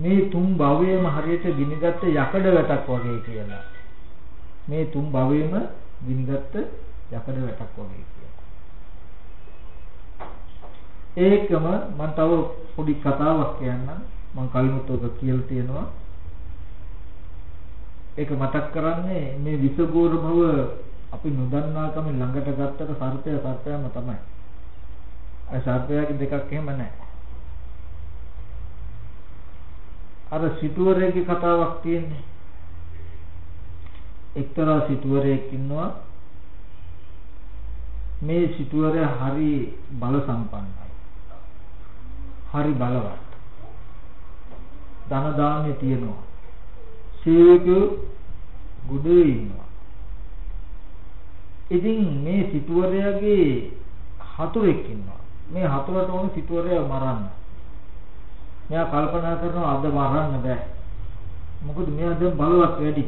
මේ තුන් භවයේම හරියට ගිනිගත් යකඩ වැටක් වගේ කියලා. මේ තුන් භවයේම ගිනිගත් යකඩ වැටක් වගේ කියලා. ඒකම මම තව පොඩි කතාවක් කියන්නම්. මම කලිමුත් ඔක කියලා තියෙනවා. ඒක මතක් කරන්නේ මේ විසගෝර භව අපි නොදන්නාකම ළඟට ගත්තට සර්පය සර්පයම තමයි. අර සර්පයාගේ දෙකක් එහෙම නැහැ. අර සිටුවරයෙක්ගේ කතාවක් තියෙන්නේ. එක්තරා සිටුවරයෙක් ඉන්නවා. මේ සිටුවරයා හරි බල සම්පන්නයි. හරි බලවත්. ධන දාන්නේ තියෙනවා. සේවකයෝ ගුඩේ ඉන්නවා. ඉතින් මේ සිටුවරයාගේ හතුරෙක් ඉන්නවා. මේ හතුරට ඕන සිටුවරයා මරන්න. මෙයා කල්පනා කරනවා අද මරන්න බෑ. මොකද මෙයා දැන් බලවත් වැඩි.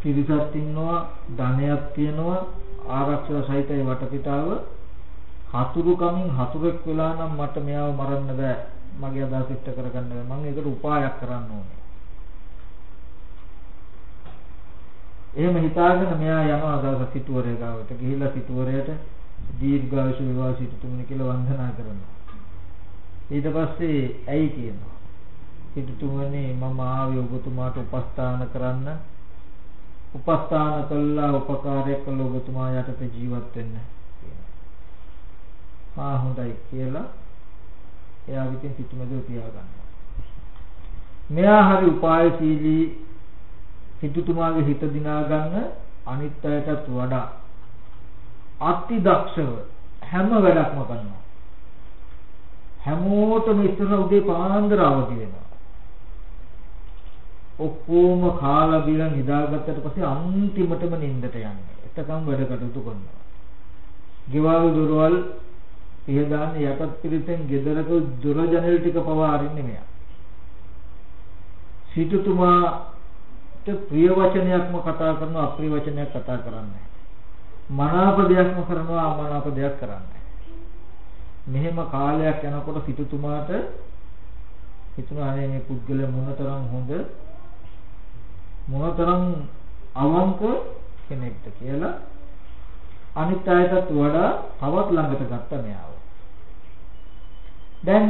පිරිසක් ඉන්නවා, ධනයක් තියෙනවා, ආරක්ෂක සහිතයි වටපිටාව. හතුරු කමින් හතුරෙක් වෙලා නම් මට මෙයාව මරන්න බෑ. මගේ අදහස ඉෂ්ට කරගන්න බෑ. මම ඒකට උපායක් කරන්න ඕනේ. එහෙම හිතාගෙන මෙයා යනවා දවස් සිටුවරේ ගාවට. ගිහිල්ලා සිටුවරයට දීර්ඝායුෂ විවාහ සිටුතුමනි කියලා වන්දනා කරනවා. ඊට පස්සේ ඇයි කියනවා. සිටුතුමනි මම ආවේ ඔබතුමාට උපස්ථාන කරන්න. උපස්ථාන කළා උපකාරයක් කළ ඔබතුමා යටතේ ජීවත් වෙන්න කියනවා. ආ හොඳයි කියලා එයා විසින් සිටුමැදව තියාගන්නවා. මෙයා හරි උපායශීලී සිටුතුමාගේ හිත දිනා ගන්න අනිත් අයටත් වඩා අති දක්ෂව හැම වැඩක්ම කරනවා. හැමෝටම ඉස්සර උදේ පාන්දර අවදි වෙනවා. ඔක්කොම කාලා බීලා නිදාගත්තට පස්සේ අන්තිමටම නිින්දට යන්නේ. එතකම් වැඩ කටයුතු කරනවා. ගෙවල් දොරවල් පිහදාන යටත් පිළිතෙන් ගෙදරක දොර ජනෙල් ටික පවා අරින්නේ මෙයා. සිටුතුමාට ප්‍රිය වචනයක්ම කතා කරනවා අප්‍රිය වචනයක් කතා කරන්නේ මනාප දෙයක්ම කරනවා අමනාප දෙයක් කරන්නේ මෙහෙම කාලයක් යනකොට සිටුතුමාට හිතුණා අනේ මේ පුද්ගල මොනතරම් හොඳ මොනතරම් අවංක කෙනෙක්ද කියලා අනිත් අයටත් වඩා තවත් ළඟට ගත්ත මෙයාව. දැන්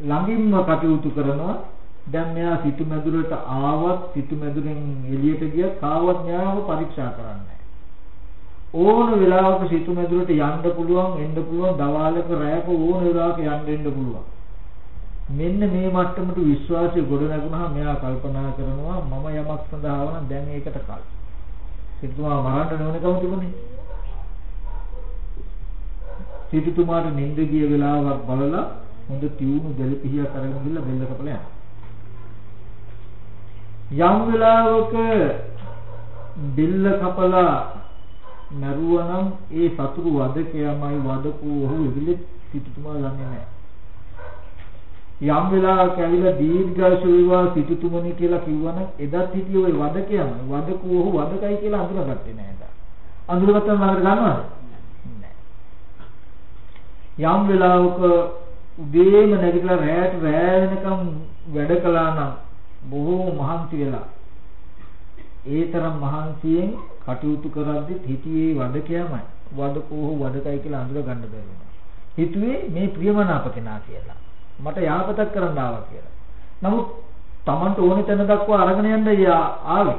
ළඟින්ම කටයුතු කරනවා දැන් මෙයා සිටු මැදුරට ආවත් සිටු මැදුරෙන් එළියට ගියත් කාවත් මෙයාව පරීක්ෂා කරන්නේ ඕන වෙලාවක සිටු මැදුරට යන්න පුළුවන් එන්න පුළුවන් දවාලක රැයක ඕන වෙලාවක යන්න එන්න පුළුවන්. මෙන්න මේ මට්ටමට විශ්වාසය ගොඩ නැගුණාම මෙයා කල්පනා කරනවා මම යමක් සඳහා වුණා දැන් ඒකට කල්. සිටුමා මරන්න ඕනකම තිබුණේ සිටුතුමාට නිින්ද ගිය වෙලාවක් බලලා හොඳ තියුණු දෙල පිහියක් අරගෙන ගිහලා බෙල්ල කපලා යම් වෙලාවක බෙල්ල කපලා මරුවනම් ඒ සතුරු වදකයමයි වදකෝ ඔහු ඉවිලෙත් සිටුතුමා දන්නේ නැහැ. යම් වෙලාවක ඇවිල්ලා දීර්ඝාෂ වේවා සිටුතුමනි කියලා කිව්වනම් එදත් හිටියේ ওই වදකයමයි වදකෝ ඔහු වදකයි කියලා අඳුරගත්තේ නැහැ එදා. අඳුරගත්තම ළඟට ගන්නවද? යම් වෙලාවක උදේම නැගිටලා රැයට රැ වෙනකම් වැඩ කළා නම් බොහෝ මහන්සි වෙලා ඒ තරම් මහන්සියෙන් කටයුතු කරද්දිත් හිතුවේ වදකයමයි වදකෝහ වදකයි කියලා අඳුර ගන්න බැරි වුණා. හිතුවේ මේ ප්‍රියමනාප කෙනා කියලා. මට යාපතක් කරන්න ආවා කියලා. නමුත් Tamanට ඕනේ තැන දක්වා අරගෙන යන්න ආවේ.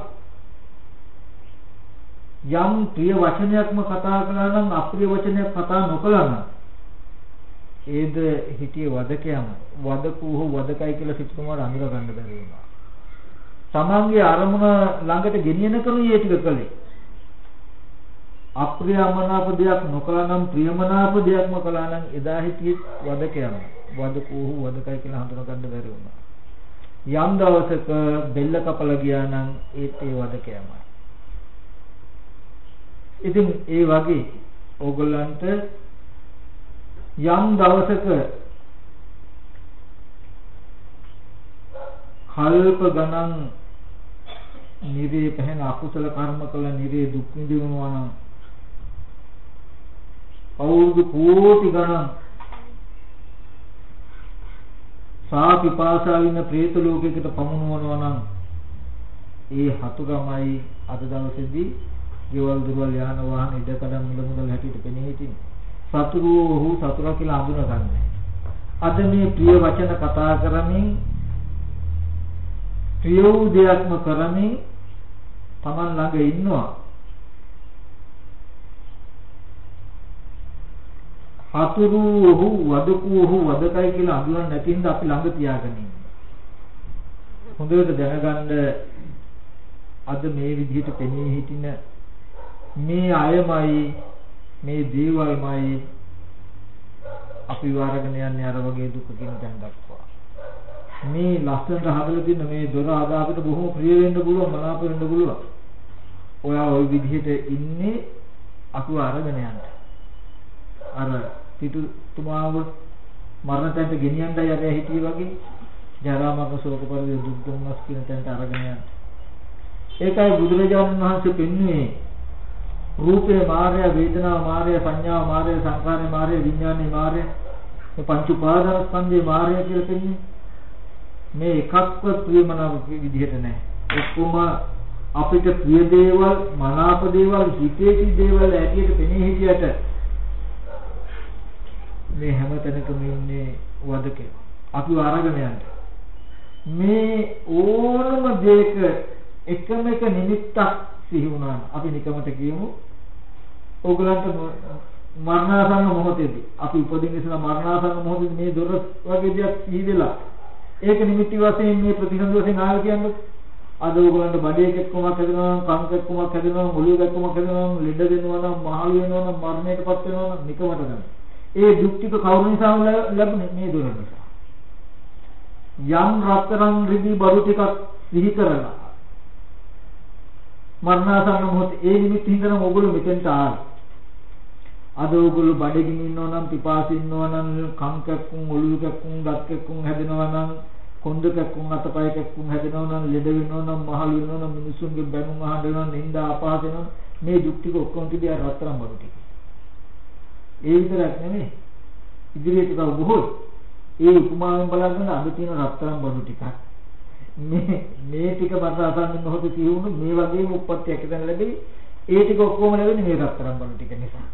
යම් ප්‍රිය වචනයක්ම කතා කළා නම් අප්‍රිය වචනයක් කතා නොකළා නම් ඒද හිටියේ වදකයම වදකූහ වදකයි කියලා සිතුමාට අඳුර ගන්න බැරි වුණා. තමන්ගේ අරමුණ ළඟට ගෙනියන කරුණේ ඒ ටික කළේ. අප්‍රියමනාප දෙයක් නොකළා නම් ප්‍රියමනාප දෙයක්ම කළා නම් එදා හිටියේ වදකයම වදකූහ වදකයි කියලා හඳුන ගන්න බැරි වුණා. යම් දවසක බෙල්ල කපලා ගියා නම් ඒත් ඒ වදකයමයි. ඉතින් ඒ වගේ ඕගොල්ලන්ට යම් දවසක කල්ප ගණන් නිරේ පැහැෙන අකුසල කර්ම කළ නිරේ දුක් විඳිනවා නම් අවුරුදු කෝටි ගණන්? සා පිපාසා වින പ്രേත ලෝකයකට පමුණුවනවා නම් ඒ හතුරමයි අද දවසේදී ගෙවල් දොරවල් යාන වාහන ඉඩකඩම් මුල මුදල් හැටියට පෙනී හිටින් සතුරු ඔහු සතුරා කියලා අඳුනගන්නේ. අද මේ ප්‍රිය වචන කතා කරමින් ප්‍රිය වූ දෙයක්ම කරමින් Taman ළඟ ඉන්නවා. හතුරු ඔහු වදකු ඔහු වදකයි කියලා අඳුරන්නේ නැති හින්දා අපි ළඟ තියාගෙන ඉන්නේ හොඳට දැනගන්න අද මේ විදිහට පෙනී හිටින මේ අයමයි මේ දේවල්මයි අපි වාරගෙන යන්නේ අර වගේ දුකකින් දැන් දක්වා. මේ ලස්සනට හදලා තියෙන මේ දොර අද අපිට බොහොම ප්‍රිය වෙන්න පුළුවන් මනාප වෙන්න පුළුවන්. ඔයා ওই විදිහට ඉන්නේ අපිව අරගෙන යන්න. අර පිටුතුමාව මරණ තැනට ගෙනියන්නයි අර හිටියේ වගේ? ජරා මරණ ශෝක පරිදේ දුක් දුම්නස් කියන තැනට අරගෙන යන්න. ඒකයි බුදුරජාණන් වහන්සේ පෙන්වන්නේ රූපේ මාය වේදනා මාය සංඥා මාය සංකාර මාය විඥාන මාය මේ පංච උපාදාන ස්කන්ධේ මාය කියලා කියන්නේ මේ එකක්වත් ප්‍රියමනාප විදිහට නැහැ. ඔක්කොම අපිට ප්‍රිය දේවල් මනාප දේවල් හිතේටි දේවල් ඇටියට පෙනී හිටියට මේ හැම තැනකම ඉන්නේ වදකේ අපි අරගෙන යන්න. මේ ඕනම දෙයක එකම එක නිමිත්තක් සිහි වුණා අපි නිකමට කියමු ඕගලන්ට මරණාසන්න මොහොතේදී අපි උපදින්න ඉස්සලා මරණාසන්න මොහොතේදී මේ දොර වගේ දෙයක් සිහි වෙලා ඒක නිමිති වශයෙන් මේ ප්‍රතිසන්ද වශයෙන් ආව කියන්නේ අද ඕගලන්ට බඩේ කෙක්කමක් හැදෙනවා නම් කන් කෙක්කමක් හැදෙනවා නම් ඔළුව කෙක්කමක් හැදෙනවා නම් ලෙඩ වෙනවා නම් මහලු වෙනවා නම් මරණයටපත් වෙනවා නම් නිකමට ගන්න. ඒ දුක් ටික කවුරු නිසාම ලැබුණේ මේ දොර නිසා. යම් රත්තරන් රිදී බඩු ටිකක් සිහි කරලා මරණාසන්න මොහොත ඒ නිමිති හින්දා ඕගොල්ලෝ මෙතෙන්ට ආවා. අද ඕගොල්ලෝ බඩගිනි ඉන්නවා නම් පිපාසි ඉන්නවා නම් කම් කැක්කුම් ඔළුව කැක්කුම් දත් කැක්කුම් හැදෙනවා නම් කොන්ද කැක්කුම් අතපය කැක්කුම් හැදෙනවා නම් ලෙඩ වෙනවා නම් මහලු වෙනවා නම් මිනිසුන්ගේ බැනුම් අහන්න වෙනවා නින්දා අපහාස වෙනවා මේ දුක් ටික ඔක්කොම තිබිය රත්තරන් බඩු ටික. ඒ විතරක් නෙමෙයි ඉදිරියට තව බොහෝ ඒ උපමාවෙන් බලන්න අද තියෙන රත්තරන් බඩු ටිකක් මේ මේ ටික බර අසන්න මොහොත කියවුණු මේ වගේම උප්පත්තියක් එකතන ලැබෙයි ඒ ටික ඔක්කොම ලැබෙන්නේ මේ රත්තරන් බඩු ටික නිසා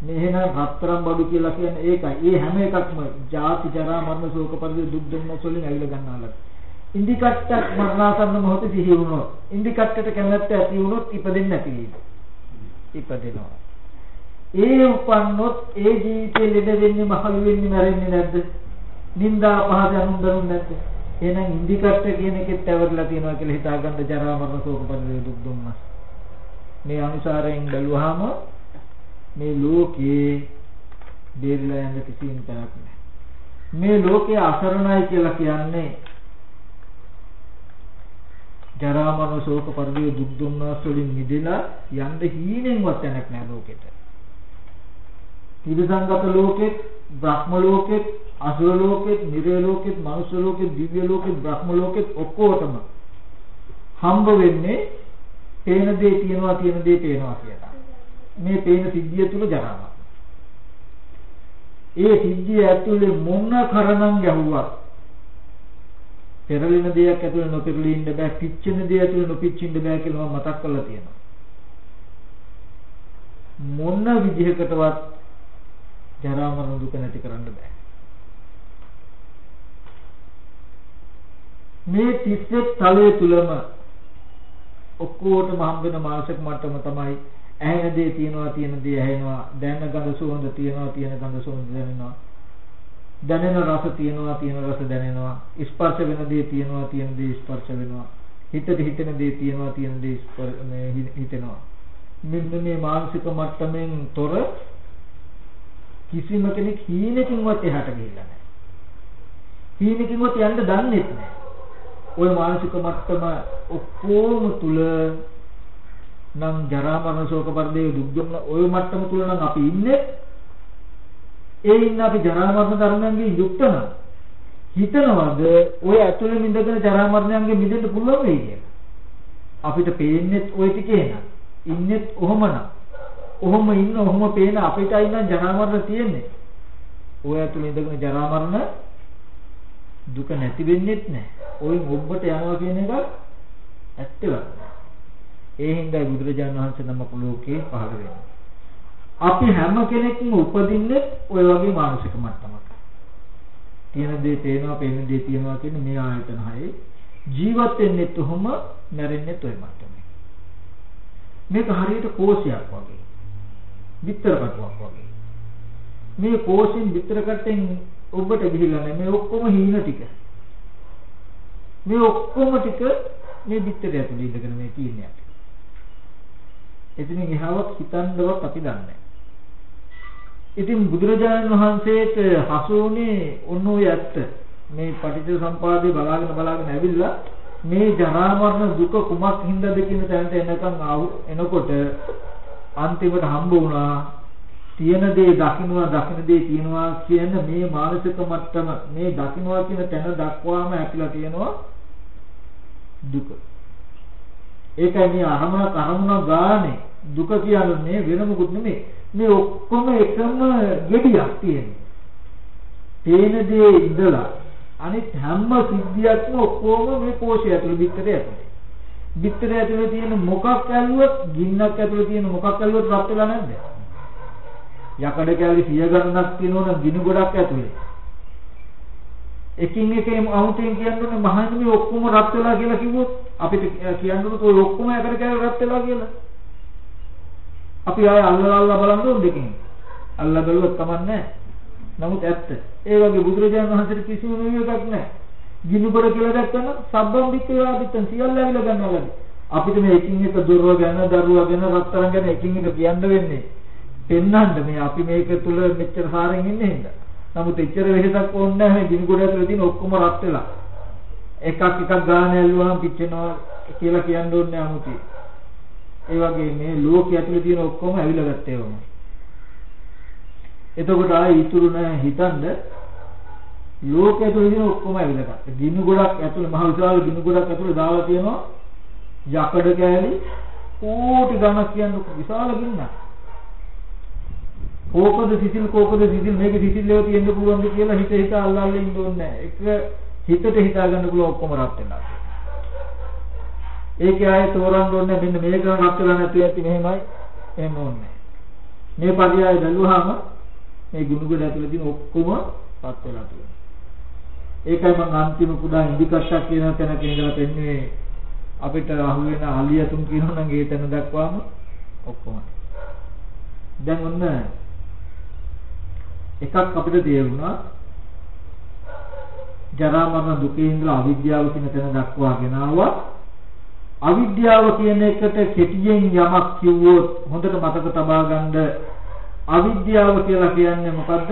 මෙහෙනම් රත්තරන් බඩු කියලා කියන්නේ ඒකයි. ඒ හැම එකක්ම ජාති ජරා මරණ ශෝක පරිදේ දුක් දුම්නස් වලින් ඇවිල්ලා ගන්නාලක්. ඉන්දි කට්ටක් මරණාසන්න මොහොතේ සිහි වුණොත්, ඉන්දි කට්ටට කැමැත්ත ඇති වුණොත් ඉපදෙන්නේ නැති වෙයි. ඉපදෙනවා. ඒ උපන්නොත් ඒ ජීවිතේ ලෙඩ වෙන්නේ මහලු වෙන්නේ මැරෙන්නේ නැද්ද? නිന്ദා පහද අනුන්දරුන් නැද්ද? එහෙනම් ඉන්දි කට්ට කියන එකෙත් ඇවරලා තියෙනවා කියලා හිතාගන්න ජරා මරණ ශෝක පරිදේ දුක් දුම්නස්. මේ අනුසාරයෙන් බැලුවාම මේ ලෝකේ බේරිලා යන්න කිසිම තැනක් නැහැ. මේ ලෝකයේ අසරණයි කියලා කියන්නේ ජරා මරණ ශෝක පරිදේ දුක් දුම්නස් වලින් මිදලා යන්න හීනෙන්වත් තැනක් නැහැ ලෝකෙට. තිරසංගත ලෝකෙත්, බ්‍රහ්ම ලෝකෙත්, අසුර ලෝකෙත්, නිරය ලෝකෙත්, මනුෂ්‍ය ලෝකෙත්, දිව්‍ය ලෝකෙත්, බ්‍රහ්ම ලෝකෙත් ඔක්කොටම හම්බ වෙන්නේ පේන දේ තියනවා තියෙන දේ පේනවා කියලා. මේ පේන සිද්ධිය තුල ජරාවක්. ඒ සිද්ධිය ඇතුලේ මොන කරණම් ගැහුවත් පෙරලෙන දෙයක් ඇතුලේ නොපෙරළී ඉන්න බෑ, පිච්චෙන දෙයක් ඇතුලේ නොපිච්චින්න බෑ කියලා මම මතක් කරලා තියෙනවා. මොන විදිහකටවත් ජරා මරණ දුක නැති කරන්න බෑ. මේ තිස්සෙත් තලයේ තුලම ඔක්කොටම හම්බ වෙන මානසික මට්ටම තමයි ඇහෙන දේ තියනවා තියෙන දේ ඇහෙනවා දැනෙන ගඳ සුවඳ තියනවා තියෙන ගඳ සුවඳ දැනෙනවා. දැනෙන රස තියනවා තියෙන රස දැනෙනවා. ස්පර්ශ වෙන දේ තියනවා තියෙන දේ ස්පර්ශ වෙනවා. හිතට හිතෙන දේ තියනවා තියෙන දේ මේ හිතෙනවා. මෙන්න මේ මානසික මට්ටමින් තොර කිසිම කෙනෙක් හීනකින්වත් එහාට ගිහිල්ලා නැහැ හීනකින්වත් යන්න දන්නේ නැහැ ওই මානසික මට්ටම ඔක්කොම තුල නම් ජරා මරණ ශෝක පරිදේ දුක් දුන්න ওই මට්ටම තුල නම් අපි ඉන්නේ ඒ ඉන්න අපි ජරා මරණ ධර්මයන්ගෙන් යුක්ත නම් හිතනවද ඔය ඇතුළේ ඉඳගෙන ජරා මරණයන්ගෙන් මිදෙන්න පුළුවන් වෙයි කියලා අපිට පේන්නේ ওই ටිකේ නම් ඉන්නෙත් ඔහොමනම් ඔහොම ඉන්න ඔහොම පේන අපිටයි නම් ජරා මරණ තියෙන්නේ ඔය ඇතුළේ ඉඳගෙන ජරා මරණ දුක දුක නැති වෙන්නේත් නැහැ. ওই ඔබට යනවා කියන එක ඇත්තවත් ඒ හින්දා බුදුරජාණන් වහන්සේ නමක ලෝකේ පහළ වෙන්නේ. අපි හැම කෙනෙක්ම උපදින්නේ ওই වගේ මානසික මට්ටමක. තියෙන දේ පේනවා, පේන දේ තියෙනවා කියන මේ ආයතන හයේ ජීවත් වෙන්නෙත් ඔහොම, මැරෙන්නෙත් ওই මට්ටමේ. මේක හරියට කෝෂයක් වගේ. විතර කටුවක් වගේ. මේ කෝෂෙන් විතර කටෙන් ඔබට ගිහිල්ලා නැහැ. මේ ඔක්කොම හීන ටික. මේ ඔක්කොම ටික මේ විතරය ඇතුළේ ඉඳගෙන මේ තියෙන්නේ අපි. එතනින් එහාවක් හිතන්නවත් අපි දන්නේ නැහැ. ඉතින් බුදුරජාණන් වහන්සේට හසු වුණේ ඔන්න ඔය ඇත්ත. මේ පටිච්ච සම්පදාය බලාගෙන බලාගෙන ඇවිල්ලා මේ ජරා මරණ දුක කුමක් හින්දාද කියන තැනට එනකන් ආව එනකොට අන්තිමට හම්බ වුණා තියෙන දේ දකින්නවා දකින්න දේ තියෙනවා කියන මේ මානසික මට්ටම මේ දකින්නවා කියන තැන දක්වාම ඇතිලා තියෙනවා දුක. ඒකයි මේ අරමුණ අරමුණ ගානේ දුක කියන්නේ වෙන මොකුත් නෙමෙයි. මේ ඔක්කොම එකම gediyak තියෙනවා. තේන දේ ඉඳලා අනිත් හැම සිද්ධියක්ම ඔක්කොම මේ කෝෂය ඇතුළේ පිටරේ ඇතුළේ. පිටරේ ඇතුළේ තියෙන මොකක් ඇල්ලුවත් ගින්නක් ඇතුළේ තියෙන මොකක් ඇල්ලුවත් රත් වෙලා නැද්ද? යකඩ කැලි සිය ගණනක් තියෙනවනම් ගිනි ගොඩක් ඇතුළේ. එකින් එක අමුතෙන් කියන්නේ මහන්නේ ඔක්කොම රත් වෙලා කියලා කිව්වොත් අපිට කියන්නකො ඔය ඔක්කොම යකඩ කැලි රත් වෙලා කියලා. අපි ආය අල්ලලා අල්ලලා බලන්න ඕන දෙකින්. අල්ලා බැලුවොත් කමන්නේ නමුත් ඇත්ත. ඒ වගේ බුදුරජාණන් වහන්සේට කිසිම නිවේකක් නැහැ. ගිනුබර කියලා දැක්කම සබ්බම් වික්‍රයා පිටන් සියල්ල ඇවිල්ලා ගන්නවා අපිට මේ එකින් එක දොරව ගැන දරුවා ගැන රත්තරන් ගැන එකින් එක කියන්න වෙන්නේ. පෙන්වන්න මේ අපි මේක තුල මෙච්චර සාරෙන් ඉන්නේ හින්දා. නමුත් එච්චර වෙහෙසක් ඕනේ නැහැ මේ ගිනිගොඩ ඇතුලේ තියෙන ඔක්කොම රත් වෙලා. එකක් එකක් ගාන ඇල්ලුවාම පිච්චෙනවා කියලා කියන්න ඕනේ නැහැ ඒ වගේ මේ ලෝකයේ ඇතුලේ තියෙන ඔක්කොම ඇවිල්ලා ගත්තේ වුණා. එතකොට ආයෙ ඉතුරු නැහැ හිතන්න ලෝකයේ ඇතුලේ තියෙන ඔක්කොම ඇවිල්ලා ගත්තා. ගිනි ගොඩක් ඇතුලේ මහ විශාල ගිනි ගොඩක් ඇතුලේ දාලා තියෙනවා යකඩ කෑලි කෝටි ගණක් කියන්නේ විශාල ගින්නක්. කෝකද සිසිල් කෝකද සිසිල් මේක සිසිල්ව තියෙන්න පුළුවන්ද කියලා හිත හිත අල්ලල්ලා ඉන්න ඕනේ නැහැ. එක හිතට හිතා ගන්න පුළුවන් ඔක්කොම රත් වෙනවා. ඒකේ ආයෙ තෝරන්න ඕනේ මෙන්න මේක රත් වෙලා නැති ඇති මෙහෙමයි එහෙම ඕනේ මේ පරියාය බැලුවාම මේ ගුණගොඩ ඇතුලේ තියෙන ඔක්කොම රත් වෙලා තියෙනවා ඒකයි මම අන්තිම කුඩා ඉදිකෂක් කියන තැනක ඉඳලා පෙන්නේ. අපිට අහු වෙන අලියතුන් කියනවා නම් ඒ තැන දක්වාම ඔක්කොම. දැන් ඔන්න එකක් අපිට තේරුණා. ජරා මරණ දුකේ ඉඳලා අවිද්‍යාව කියන තැන දක්වාගෙන ආවා. අවිද්‍යාව කියන එකට කෙටියෙන් යමක් කිව්වොත් හොඳට මතක තබා ගන්න අවිද්‍යාව කියලා කියන්නේ මොකද්ද?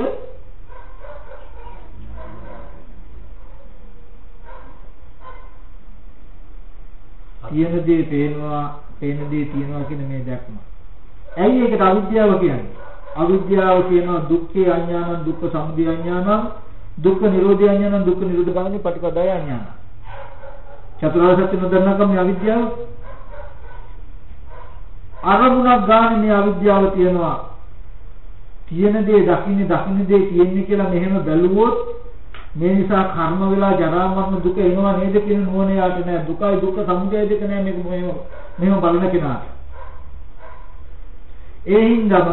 තියෙන දේ පේනවා, පේන දේ තියෙනවා කියන මේ දැක්ම. ඇයි ඒකට අවිද්‍යාව කියන්නේ? අවිද්‍යාව කියනවා දුක්ඛේ අඥානං දුක්ඛ සමුදය අඥානං දුක්ඛ නිරෝධය අඥානං දුක්ඛ නිරෝධ ගාමී පටිපදාය අඥානං චතුරාර්ය සත්‍ය නොදන්නකම මේ අවිද්‍යාව. අරමුණක් ගන්න මේ අවිද්‍යාව තියෙනවා. තියෙන දේ දකින්නේ දකින්න දේ තියෙන්නේ කියලා මෙහෙම බැලුවොත් මේ නිසා කර්ම වෙලා ජරා මරණ දුක එනවා නේද කියන නුවණ යාට නෑ දුකයි දුක්ඛ සමුදය දෙක නෑ මේක මෙහෙම මෙහෙම බලන කෙනාට. ඒ හින්දාම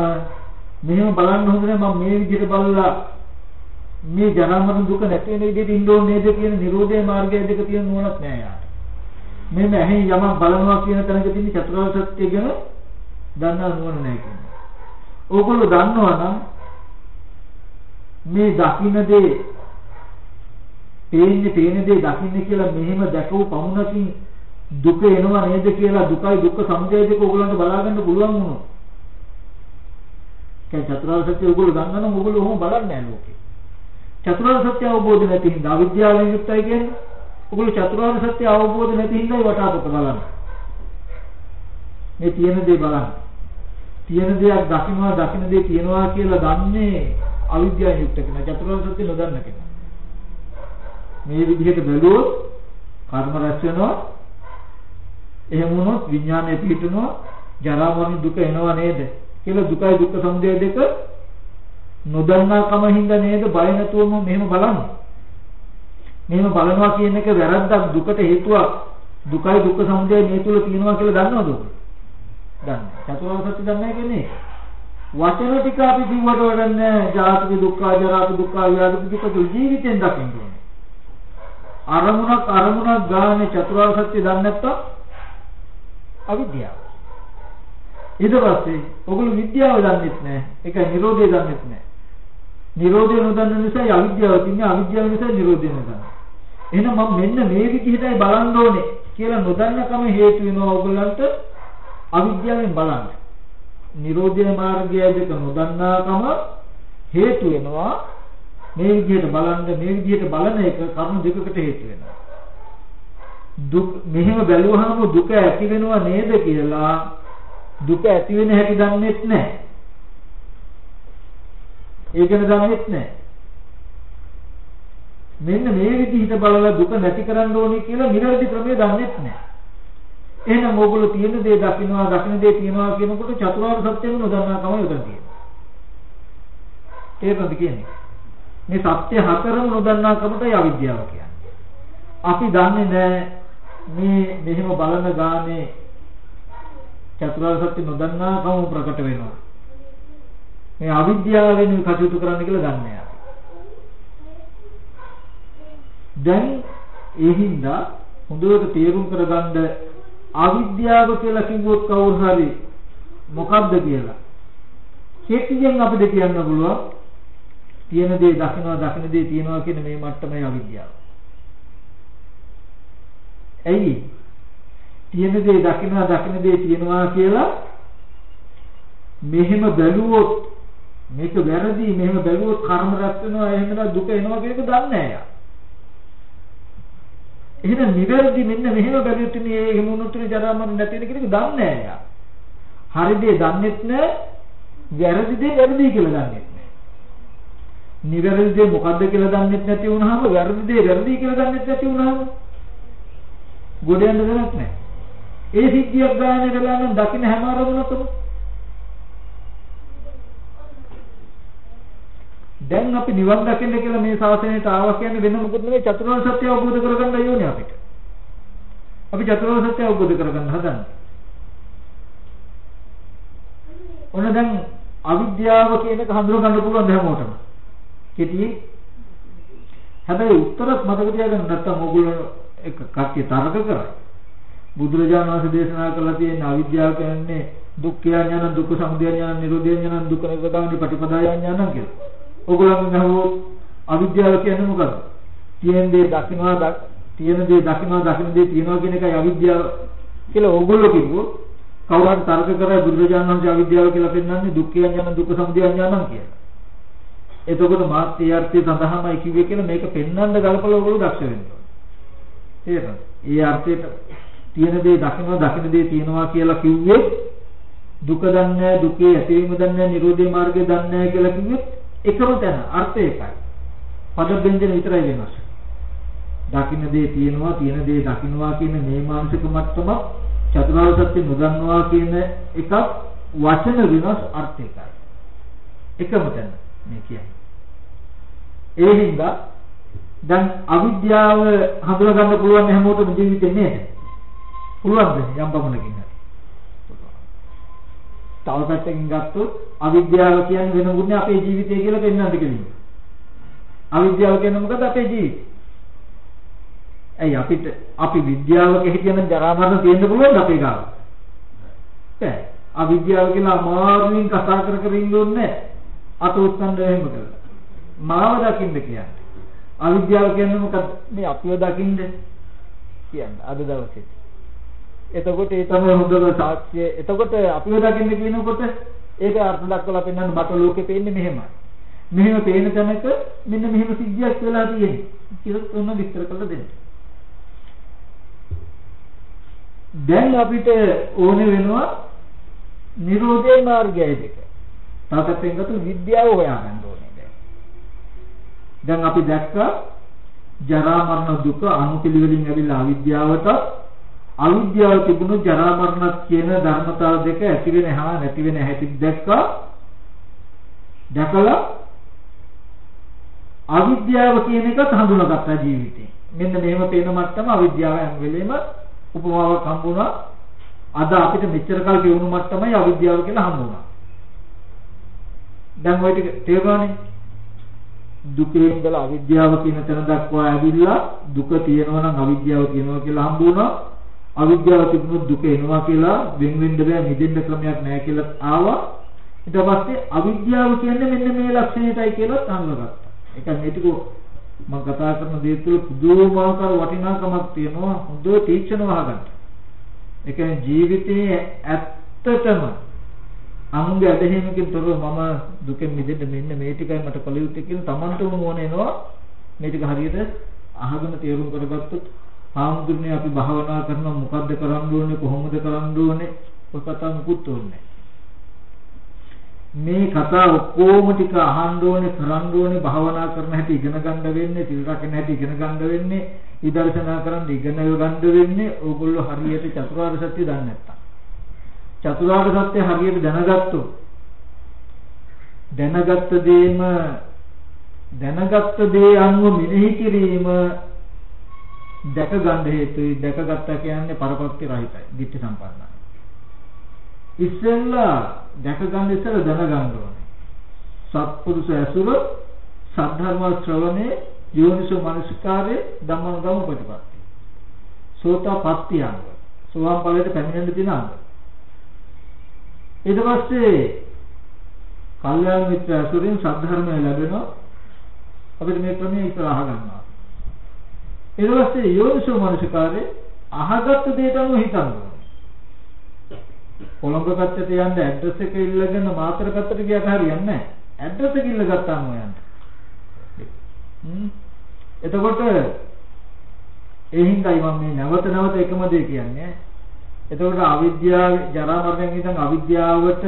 මෙහෙම බලන්න හොඳ නෑ මම මේ විදිහට බලලා මේ ජරා මරණ දුක නැති වෙන විදිහට ඉන්න ඕනේ නේද කියන නිරෝධයේ මාර්ගය දෙක තියෙන නුවණක් නෑ යාට. මෙන්න ඇහි යමක් බලනවා කියන තැනක තියෙන චතුරාර්ය සත්‍ය ගැන දන්නා නුවණ නෑ කියන්නේ. ඕගොල්ලෝ දන්නවා නම් මේ දකින්න දේ පේන්නේ පේන දේ දකින්න කියලා මෙහෙම දැකපු පමුණකින් දුක එනවා නේද කියලා දුකයි දුක්ඛ සමුදය දෙක ඕගොල්ලන්ට බලා ගන්න පුළුවන් වුණොත්. ඒ චතුරාර්ය සත්‍ය ඕගොල්ලෝ දන්නා නම් ඕගොල්ලෝ ඔහොම බලන්නේ නැහැ ලෝකේ. චතුරාර්ය සත්‍ය අවබෝධ නැති හින්දා අවිද්‍යාවෙන් යුක්තයි කියන්නේ. ඔගොල්ලෝ චතුරාර්ය සත්‍ය අවබෝධ නැති හින්දා වටාපොත බලන්න. මේ තියෙන දේ බලන්න. තියෙන දෙයක් දකින්නවා දකින්න දේ තියෙනවා කියලා දන්නේ අවිද්‍යාවෙන් යුක්ත කෙනා. චතුරාර්ය සත්‍ය නොදන්න කෙනා. මේ විදිහට බැලුවොත් කර්ම රැස් වෙනවා. එහෙම වුණොත් විඥානය පිහිටනවා. ජරා මරණ දුක එනවා නේද? කියලා දුකයි දුක්ඛ සමුදය දෙක නොදන්නා කම හින්දා නේද බය නැතුවම මෙහෙම බලන්නේ. මෙහෙම බලනවා කියන එක වැරද්දක් දුකට හේතුවක් දුකයි දුක්ඛ සමුදය මේ තුල තියෙනවා කියලා දන්නවද ඔබ? දන්නේ. චතුරාර්ය සත්‍ය දන්නේ කියන්නේ වචන ටික අපි දිවට වඩන්නේ ජාති දුක්ඛ, ජරා දුක්ඛ, ව්‍යාධි දුක්ඛ ජීවිතෙන් දකින්න ඕනේ. අරමුණක් අරමුණක් ගානේ චතුරාර්ය සත්‍ය දන්නේ නැත්තම් අවිද්‍යාව. ඊට පස්සේ ඔගොල්ලෝ විද්‍යාව දන්නෙත් නැහැ. ඒක නිරෝධය දන්නෙත් නැහැ. නිරෝධය නොදන්න නිසා අවිද්‍යාව තින්නේ අවිද්‍යාව නිසා නිරෝධය නොදන්න. එහෙනම් මම මෙන්න මේ විදිහටයි බලන්න ඕනේ කියලා නොදන්නකම හේතු වෙනවා ඔයගලන්ට අවිද්‍යාවෙන් බලන්න. නිරෝධය මාර්ගය දෙක නොදන්නාකම හේතු වෙනවා මේ විදිහට බලන්න මේ විදිහට බලන එක කර්ම දෙකකට හේතු වෙනවා. දුක් මෙහෙම බැලුවහම දුක ඇති වෙනව නේද කියලා දුක ඇති වෙන හැටි දන්නේත් නැහැ. ඒක දන්නේත් නැහැ. මෙන්න මේ විදිහට බලලා දුක නැති කරන්න ඕනේ කියලා නිවැරදි ක්‍රමය දන්නේත් නැහැ. එහෙනම් ඕගොල්ලෝ තියෙන දේ දකින්නවා දකින්න දේ තියනවා කියනකොට චතුරාර්ය සත්‍යම නොදන්නා කම යොදන් තියෙනවා. ඒකද කියන්නේ. මේ සත්‍ය හතරම නොදන්නා කමටයි අවිද්‍යාව කියන්නේ. අපි දන්නේ නැහැ මේ මෙහෙම බලන ගානේ චතුරාර්ය සත්‍ය නොදන්නා කම ප්‍රකට වෙනවා. මේ අවිද්‍යාවෙන් කටයුතු කරන්න කියලා දන්නේ අපි. දැන් ඒ හින්දා හොඳට තේරුම් කරගන්න අවිද්‍යාව කියලා කිව්වොත් කවුරු හරි මොකද්ද කියලා. කෙටියෙන් අපිට කියන්න පුළුවන් තියෙන දේ දකිනවා දකින දේ තියනවා කියන මේ මට්ටමයි අවිද්‍යාව. ඇයි? තියෙන දේ දකිනවා දකින දේ තියනවා කියලා මෙහෙම බැලුවොත් මේක වැරදි මෙහෙම බැලුවොත් කර්ම රැස් වෙනවා එහෙම නැත්නම් දුක එනවා කියන එක දන්නේ නැහැ යා. එහෙනම් නිවැරදි මෙන්න මෙහෙම බැලුවොත් මේ එහෙම වුණොත් ජරා මරණ නැති වෙන කියන එක දන්නේ නැහැ යා. හරි දේ දන්නෙත් නැහැ වැරදි දේ වැරදි කියලා දන්නෙත් නැහැ. නිවැරදි දේ මොකද්ද කියලා දන්නෙත් නැති වුණාම වැරදි දේ වැරදි කියලා දන්නෙත් නැති වුණාම ගොඩ යන්න දෙයක් නැහැ. ඒ සිද්ධියක් ගානේ වෙලා නම් දකින්න හැම අරමුණකම දැන් අපි නිවන් දකින්න කියලා මේ ශාසනයට ආවා කියන්නේ වෙන මොකද නෙවෙයි චතුරාර්ය සත්‍ය අවබෝධ කරගන්න ඕනේ අපිට. අපි චතුරාර්ය සත්‍ය අවබෝධ කරගන්න හදන්නේ. ඔන්න දැන් අවිද්‍යාව කියන එක හඳුනා ගන්න පුළුවන් හැමෝටම. කෙටි හැබැයි උත්තරත් මතක තියාගන්න නැත්තම් ඕගොල්ලෝ එක කට්ටිය තර්ක කරා. බුදුරජාණන් වහන්සේ දේශනා කළා තියෙන අවිද්‍යාව කියන්නේ දුක්ඛ ඥාන දුක්ඛ සමුදය ඥාන නිරෝධ ඥාන දුක්ඛ නිරෝධානි පටිපදාය ඥාන කියලා. ඔයගොල්ලන් අහුවොත් අවිද්‍යාව කියන්නේ මොකද්ද? තියෙන දේ දකින්නවා තියෙන දේ දකින්නවා දකින්න දේ තියනවා කියන එකයි අවිද්‍යාව කියලා ඕගොල්ලෝ කිව්වොත් කවුරු හරි තර්ක කරලා බුදුරජාණන් වහන්සේ අවිද්‍යාව කියලා පෙන්වන්නේ දුක්ඛ ඥාන දුක්ඛ සමුදය ඥාන කියලා. එතකොට මාත් ඒ අර්ථය සඳහාමයි කිව්වේ කියලා මේක පෙන්වන්න ගලපලා ඕගොල්ලෝ දක්ෂ වෙන්න ඕනේ. තේරෙනවද? ඒ අර්ථයට තියෙන දේ දකින්නවා දකින්න දේ තියනවා කියලා කිව්වේ දුක දන්නේ දුකේ ඇතිවීම දන්නේ නිරෝධේ මාර්ගය දන්නේ කියලා කිව්වෙත් එකම තැන අර්ථය එකයි. පද බෙන්ජන විතරයි වෙනස්. දකින්න දේ තියෙනවා තියෙන දේ දකින්නවා කියන මේ මානසික මට්ටම චතුරාර්ය සත්‍ය නොදන්නවා කියන එකක් වචන වෙනස් අර්ථ එකයි. එකම තැන මේ කියන්නේ. ඒ හින්දා දැන් අවිද්‍යාව හඳුනා ගන්න පුළුවන් හැමෝටම ජීවිතේ නේද? පුළුවන්ද යම් පමණකින්? තව පැත්තකින් ගත්තොත් අවිද්‍යාව කියන්නේ වෙන මොකුත් නෑ අපේ ජීවිතය කියලා පෙන්වන්න කියන්නේ. අවිද්‍යාව කියන්නේ මොකද අපේ ජීවිතය? ඇයි අපිට අපි විද්‍යාවක හිටියම ජරා මරණ තියෙන්න පුළුවන්ද අපේ ගාව? බෑ. අවිද්‍යාව කියලා අමාරුවෙන් කතා කර කර ඉන්න ඕනේ අත උස්සන්න එහෙම කරලා. මාව දකින්න කියන්නේ. අවිද්‍යාව කියන්නේ මොකද? මේ අපිව දකින්න කියන්නේ අද දවසේ. එතකොට ඒ තමයි හොඳම සාක්ෂිය. එතකොට අපිව දකින්න කියනකොට ඒක අර්ථ දක්වලා පෙන්වන්න මට ලෝකෙ පේන්නේ මෙහෙමයි. මෙහෙම පේන තැනක මෙන්න මෙහෙම සිද්ධියක් වෙලා තියෙන්නේ. කියලා තුන විස්තර කරලා දෙන්න. දැන් අපිට ඕනේ වෙනවා නිරෝධේ මාර්ගය දෙක. තාපයෙන් ගතු විද්‍යාව හොයාගන්න ඕනේ දැන්. දැන් අපි දැක්කා ජරා මරණ දුක අනුපිළිවෙලින් ඇවිල්ලා අවිද්‍යාවට අවිද්‍යාව තිබුණු ජරා මරණ කියන ධර්මතාව දෙක ඇති වෙන හා නැති වෙන හැටි දැක්කා දැකලා අවිද්‍යාව කියන එකත් හඳුනාගත්තා ජීවිතේ මෙන්න මෙහෙම පේන මට්ටම අවිද්‍යාව හැම වෙලෙම උපමාවක් හම්බුණා. අද අපිට මෙච්චර කල් කියවුණු මට්ටමයි අවිද්‍යාව කියලා හම්බුණා. දැන් ওই ටික තේරුණානේ? දුකේ ඉඳලා අවිද්‍යාව කියන තැන දක්වා ඇවිල්ලා දුක තියෙනවා නම් අවිද්‍යාව තියෙනවා කියලා හම්බ වුණා. අවිද්‍යාව තිබුණොත් දුක එනවා කියලා වෙන වෙන්න බෑ මිදෙන්න ක්‍රමයක් නැහැ කියලා ආවා. ඊට පස්සේ අවිද්‍යාව කියන්නේ මෙන්න මේ ලක්ෂණයටයි කියලා හඳුනගත්තා. ඒක මේ ටික මම කතා කරන දේ තුළ පුදුමාකාර වටිනාකමක් තියෙනවා. හොඳ තීක්ෂණ වහගන්න. ඒ කියන්නේ ජීවිතයේ ඇත්තටම අනුන්ගේ ඇදහිීමකින් තොරව මම දුකෙන් මිදෙන්න මෙන්න මේ ටිකයි මට කළ යුත්තේ කියලා Tamanටම ඕන එනවා. මේ ටික හරියට අහගෙන තේරුම් කරගත්තොත් ආමුදුනේ අපි භාවනා කරනවා මොකද්ද කරන්න ඕනේ කොහොමද කරන්න ඕනේ? ඔය කතා මුකුත් ඕනේ මේ කතා ඔක්කොම ටික අහන්න ඕනේ කරන්න ඕනේ භාවනා කරන හැටි ඉගෙන ගන්න වෙන්නේ තිල් රකින්න හැටි ඉගෙන ගන්න වෙන්නේ විදර්ශනා කරන් ඉගෙන ගන්න වෙන්නේ ඕගොල්ලෝ හරියට චතුරාර්ය සත්‍ය දන්නේ නැත්තම්. චතුරාර්ය සත්‍ය හරියට දැනගත්තොත් දැනගත්ත දේම දැනගත්ත දේ අනුව මෙනෙහි කිරීම දැක ගන්න හේතුයි. දැකගත්තා කියන්නේ පරපක්ති රහිතයි. ditthi සම්පන්නයි. ඉස්සෙල්ලා දැක ගන්න ඉස්සෙල්ලා දැනගන්න ඕනේ. සත්පුරුෂ ඇසුර සද්ධර්ම ශ්‍රවණේ යෝනිසෝ මනසිකාරේ ධම්මංගම ප්‍රතිපatti සෝතාපට්ඨියංග සෝවාන් ඵලයට පැමිණෙන්න තියෙන අංග. ඊට පස්සේ කල්යාණ මිත්‍ර අසුරින් සද්ධර්මය ලැබෙනවා. අපිට මේ ක්‍රමයේ ඉස්සරහ ගන්නවා ඊට පස්සේ යෝනිසෝ මනසිකාරේ අහගත්තු දේට අනුව හිතනවා කොළඹ පැත්තට යන්න ඇඩ්‍රස් එක ඉල්ලගෙන මාතර පැත්තට ගියට හරියන්නේ නැහැ. ඇඩ්‍රස් එක ඉල්ල ගත්තාම යන්න එතකොට ඒ හින්දායි මම මේ නැවත නැවත එකම දේ කියන්නේ. එතකොට අවිද්‍යාව ජරා මරණයෙන් ඉඳන් අවිද්‍යාවට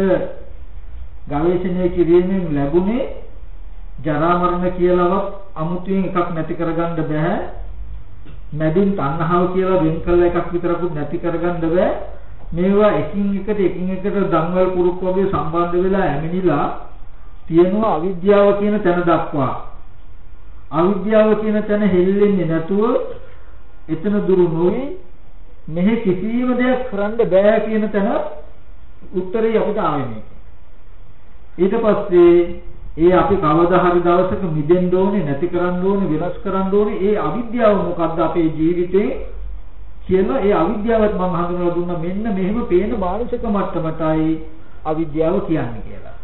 ගවේෂණය කිරීමෙන් ලැබුණේ ජරා මරණ කියලාවත් අමුතුවෙන් එකක් නැති කරගන්න බෑ. මැදින් තණ්හාව කියලා වෙන් කළ එකක් විතරකුත් නැති කරගන්න බෑ. මේවා එකින් එකට එකින් එකට දන්වල් කුරුක් වගේ සම්බන්ධ වෙලා ඇමිනිලා තියෙනවා අවිද්‍යාව කියන තැන දක්වා. අවිද්‍යාව කියන තැන හෙල්ලෙන්නේ නැතුව එතන දුරු නොවේ මෙහි කිසිම දෙයක් කරන්න බෑ කියන තැන උත්තරේ අපිට ආවේ මේක. ඊට පස්සේ ඒ අපි කවදා හරි දවසක මිදෙන්න ඕනේ නැති කරන්න ඕනේ වෙනස් කරන්න ඕනේ ඒ අවිද්‍යාව මොකද්ද අපේ ජීවිතේ කියලා ඒ අවිද්‍යාවත් මම හඳුනලා දුන්නා මෙන්න මෙහෙම පේන මානසික මට්ටමටයි අවිද්‍යාව කියන්නේ කියලා.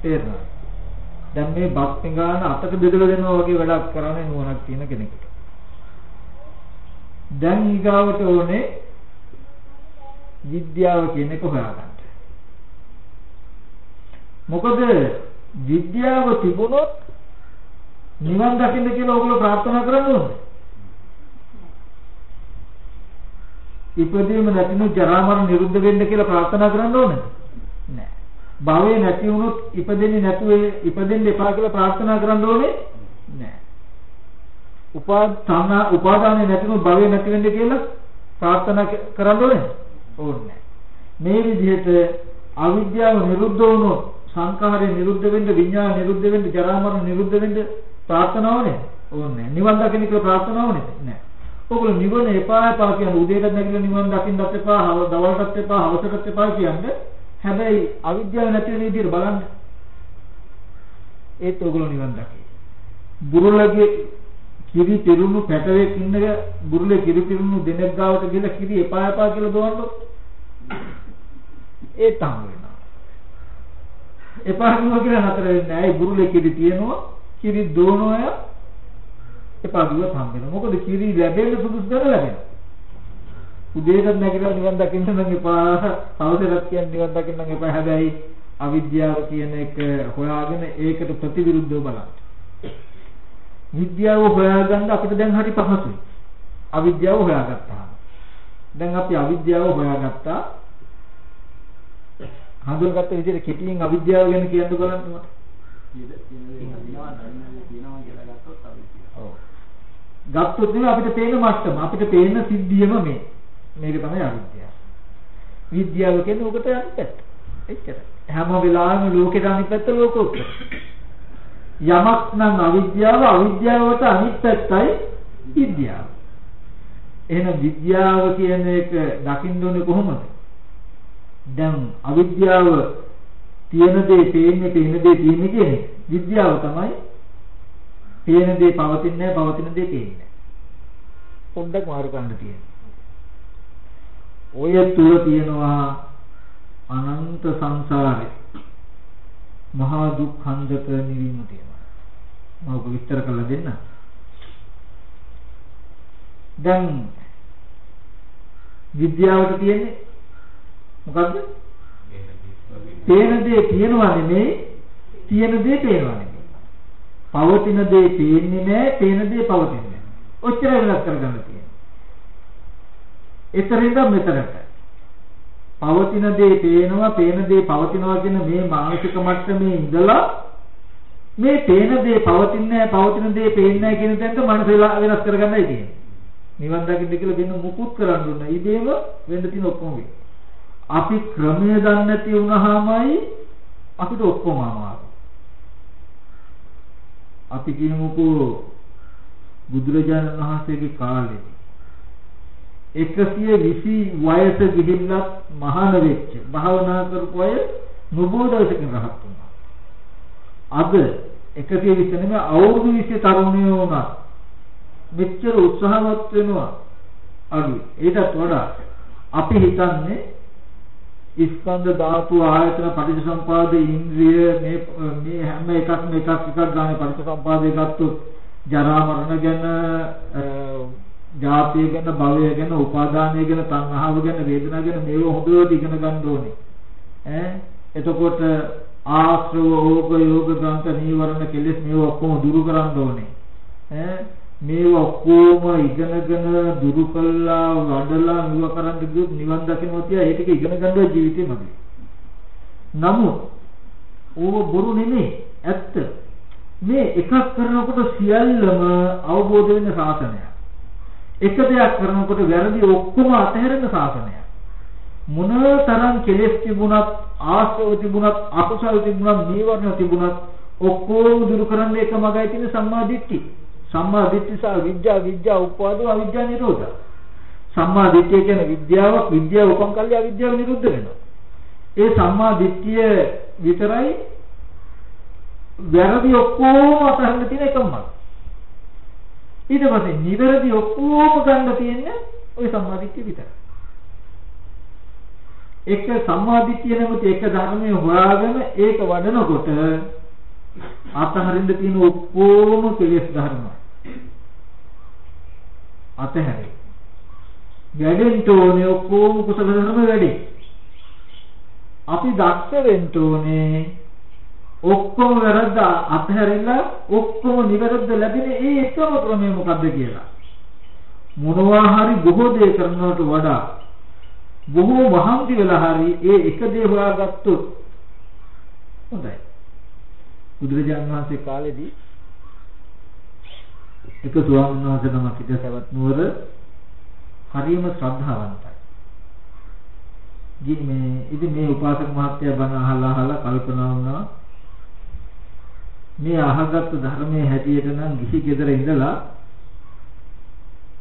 තේරුණා? දැන් මේ බත් පිඟාන අතට බෙදලා දෙනවා වගේ වැඩක් කරන්නේ නුවණක් තියෙන කෙනෙකුට. දැන් ඊගාවට ඕනේ විද්‍යාව කියන එක හොයාගන්න. මොකද විද්‍යාව තිබුණොත් නිවන් දකින්න කියලා ඔයගොල්ලෝ ප්‍රාර්ථනා කරන්න ඕනේ. ඉපදීම නැතිනු ජරා මරණ නිරුද්ධ වෙන්න කියලා ප්‍රාර්ථනා කරන්න ඕනේ. නෑ. භවයේ නැති වුණොත් ඉපදෙන්නේ නැතුව ඉපදෙන්න එපා කියලා ප්‍රාර්ථනා කරන්න ඕනේ. නෑ. උපාදාන උපාදානේ නැතිනම් භවය නැති වෙන්න කියලා ප්‍රාර්ථනා කරන්න ඕනේ. ඕනේ. මේ විදිහට අවිද්‍යාව නිරුද්ධ වුණොත් සංඛාරය නිරුද්ධ වෙන්න විඥාන නිරුද්ධ වෙන්න ජරා මරණ නිරුද්ධ වෙන්න ප්‍රාර්ථනාවනේ ඕනේ. නිවන් දකින්න කියලා ප්‍රාර්ථනාවනේ නෑ ඔයගොල්ලෝ නිවන එපා එපා කියන උදේට නැගිලා නිවන් දකින්නත් එපා දවල්ටත් එපා හවසටත් එපා කියන්නේ හැබැයි අවිද්‍යාව නැති වෙන විදිහට බලන්න. ඒත් ඔයගොල්ලෝ නිවන් දකි බුරුලගේ කිරි පිරුණු පැටවෙක් ඉන්න බුරුලේ කිරි පිරුණු දෙනෙක් ගාවට ගිහලා කිරි එපා එපා කියලා දොවන්නොත් ඒ තම වෙනවා. එපා කිව්වා කියලා නතර වෙන්නේ නැහැ. ඒ බුරුලේ කිරි තියෙනවා. කිරි දෝනෝය එපා කිව්වත් හම් වෙනවා. මොකද කිරි ලැබෙන්න සුදුසු දර ලැබෙනවා. උදේට නැගිටලා නිවන් දකින්න නම් එපා. හවසට කියන්නේ නිවන් දකින්න නම් එපා. හැබැයි අවිද්‍යාව කියන එක හොයාගෙන ඒකට ප්‍රතිවිරුද්ධව බලන්න. විද්‍යාව හොයාගන්න අපිට දැන් හරි පහසුයි. අවිද්‍යාව හොයාගත්තාම. දැන් අපි අවිද්‍යාව හොයාගත්තා. හඳුනගත්ත විදිහට කෙටියෙන් අවිද්‍යාව ගැන කියන්න බලන්න මට. ගත්තොත් නෙවෙයි අපිට පේන මට්ටම අපිට පේන සිද්ධියම මේ. මේක තමයි අවිද්‍යාව. විද්‍යාව කියන්නේ උකට අනිත් පැත්ත. එච්චරයි. හැම වෙලාවෙම ලෝකෙට අනිත් පැත්ත ලෝකෝත්තර. යමක් නම් අවිද්‍යාව අවිද්‍යාවට අනිත් පැත්තයි විද්‍යාව. එහෙනම් විද්‍යාව කියන එක දකින්න ඕනේ කොහොමද? දැන් අවිද්‍යාව තියෙන දේ පේන්නේ පේන දේ තියෙන්නේ කියන්නේ විද්‍යාව තමයි පේන දේ පවතින්නේ පවතින දේ පේන්නේ. පොඩ්ඩක් මාරු කරන්න තියෙනවා. ඔය තුල තියෙනවා අනන්ත සංසාරේ මහා දුක් හන්දක නිවීම තියෙනවා. මම ඔබ විස්තර කරලා දෙන්න. දැන් විද්‍යාවට තියෙන්නේ මොකද්ද? පේන දේ තියෙනවා නෙමෙයි තියෙන දේ පේනවා නෙමෙයි. පවතින දේ පේන්නේ නැහැ, පේන දේ පවතින්නේ නැහැ. ඔච්චර වෙනස් කරගන්න තියෙනවා. එතරින්ද මෙතනට. පවතින දේ පේනවා, පේන දේ පවතිනවා කියන මේ මානසික මට්ටමේ ඉඳලා මේ පේන දේ පවතින්නේ නැහැ, පවතින දේ පේන්නේ නැහැ කියන තැනට මනස වෙනස් කරගන්නයි තියෙන්නේ. නිවන් දකින්න කියලා දෙන්න මුකුත් කරන්න ඕන. ඉබේම වෙන්න තියෙන ඔක්කොම වෙයි. අපි ක්‍රමය දන්නේ නැති වුණාමයි අපිට ඔක්කොම අමාරු. අපි කියමුකෝ බුදුරජාණන් වහන්සේගේ කාලේ 120 වයස ගිහිල්ලත් මහාන වෙච්ච භාවනා කරපු අය නුබෝධයකින් රහත් වුණා. අද 120 නෙමෙයි අවුරුදු 20 තරුණයෝ වුණා. මෙච්චර උත්සාහවත් වෙනවා. අඩුයි. ඒකත් වඩා අපි හිතන්නේ ස්කන්ධ ධාතු ආයතන පටිච්චසම්පාද ඉන්ද්‍රිය මේ මේ හැම එකක්ම එකක් එකක් ගන්න පටිච්චසම්පාදේ ගත්තොත් ජරා මරණ ගැන ජාතිය ගැන භවය ගැන උපාදානය ගැන තණ්හාව ගැන වේදනාව ගැන මේව හොඳට ඉගෙන ගන්න ඕනේ ඈ එතකොට ආශ්‍රව ඕක යෝග ග්‍රන්ථ නීවරණ කෙලෙස් මේව ඔක්කොම දුරු කරන්න ඕනේ. ඈ? මේව ඔක්කොම ඉගෙනගෙන දුරු කළා වඩලා මේව කරන්න ගියොත් නිවන් දකින්න තියා ඒ ටික ඉගෙන ගන්න ජීවිතේමදි නමුත් ඕව බොරු නෙමෙයි ඇත්ත. මේ එකක් කරනකොට සියල්ලම අවබෝධ වෙන ශාසනයක් එක දෙයක් කරනකොට වැරදි ඔක්කොම අතහැරෙන ශාසනයක්. මොනතරම් කෙලෙස් තිබුණත් ආශ්‍රව තිබුණත් අකුසල තිබුණත් නීවරණ තිබුණත් ඔක්කොම දුරු කරන්න එක මගයි තියෙන සම්මා දිට්ඨි. සම්මා දිට්ඨි සහ විද්‍යා විද්‍යා උපවාදෝ අවිද්‍යා නිරෝධ. සම්මා දිට්ඨිය කියන්නේ විද්‍යාවක් විද්‍යාව උපන් කල්ලි අවිද්‍යාව නිරුද්ධ වෙනවා. ඒ සම්මා දිට්ඨිය විතරයි වැරදි ඔක්කොම අතහරින්න තියෙන එකම මඟ. ඊට පස්සේ නිවැරදි ඔක්කොම ගන්න තියෙන්නේ ওই සම්මාදිට්ඨිය විතරයි. එක සම්මාදිට්ඨිය නැමති එක ධර්මයේ හොයාගෙන ඒක වඩනකොට අතහරින්න තියෙන ඔක්කොම කෙලෙස් ධර්ම අතහැරේ. වැඩෙන්න ඕනේ ඔක්කොම කුසල ධර්ම වැඩේ. අපි දක්ෂ වෙන්න ඕනේ ඔක්කොම වැරද්ද අත්හැරිලා ඔක්කොම නිවැරද්ද ලැබෙන ඒ එකම ක්‍රමය මොකද්ද කියලා. මොනවා හරි බොහෝ දේ කරනවට වඩා බොහෝ මහන්සි වෙලා හරි ඒ එක දේ හොයාගත්තොත් හොඳයි. බුදුරජාණන් වහන්සේ කාලේදී එක ස්වාමීන් වහන්සේ නමක් හිටිය සවැත් නුවර හරිම ශ්‍රද්ධාවන්තයි. ඉතින් මේ ඉතින් මේ උපාසක මහත්තයා බණ අහලා අහලා කල්පනා වුණා මේ අහගත්තු ධර්මයේ හැටියට නම් ගිහි ගෙදර ඉඳලා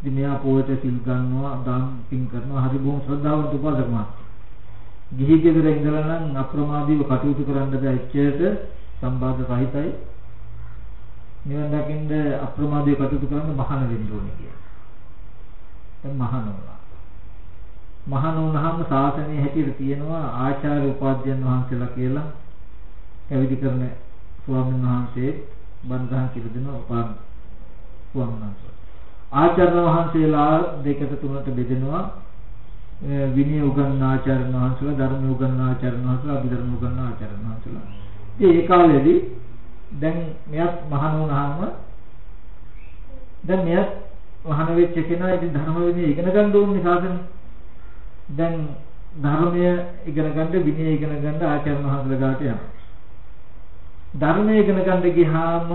ඉතින් මෙයා පොයට සිල් ගන්නවා දාන පින් කරනවා හරි බොහොම ශ්‍රද්ධාවන්ත උපාසක මහත්තයා. ගිහි ගෙදර ඉඳලා නම් අප්‍රමාදීව කටයුතු කරන්න බෑ එච්චරට සම්බාධ සහිතයි. නිවන් දකින්න අප්‍රමාදීව කටයුතු කරන්න මහාන වෙන්න ඕනේ කියලා. දැන් මහාන වුණා. මහාන වුණාම ශාසනයේ හැටියට තියෙනවා ආචාර්ය උපාධ්‍යයන් වහන්සේලා කියලා පැවිදි කරන ස්වාමීන් වහන්සේ බන්ධහන් කියලා දෙන උපාන් ස්වාමීන් වහන්සේ. ආචාර්ය වහන්සේලා දෙකට තුනට බෙදෙනවා. විනය උගන්වන ආචාර්ය වහන්සේලා, ධර්ම උගන්වන ආචාර්ය වහන්සේලා, අභිධර්ම උගන්වන ආචාර්ය වහන්සේලා. ඉතින් ඒ කාලේදී දැන් මෙයත් මහණ වුණාම දැන් මෙයත් මහණ වෙච්ච කෙනා ඉතින් ධර්ම විනය ඉගෙන ගන්න ඕනේ සාසනෙ. දැන් ධර්මය ඉගෙන ගන්න විනය ඉගෙන ගන්න ආචාර්ය වහන්සේලා ගාට යනවා. ධර්මය ඉගෙන ගන්න ගියාම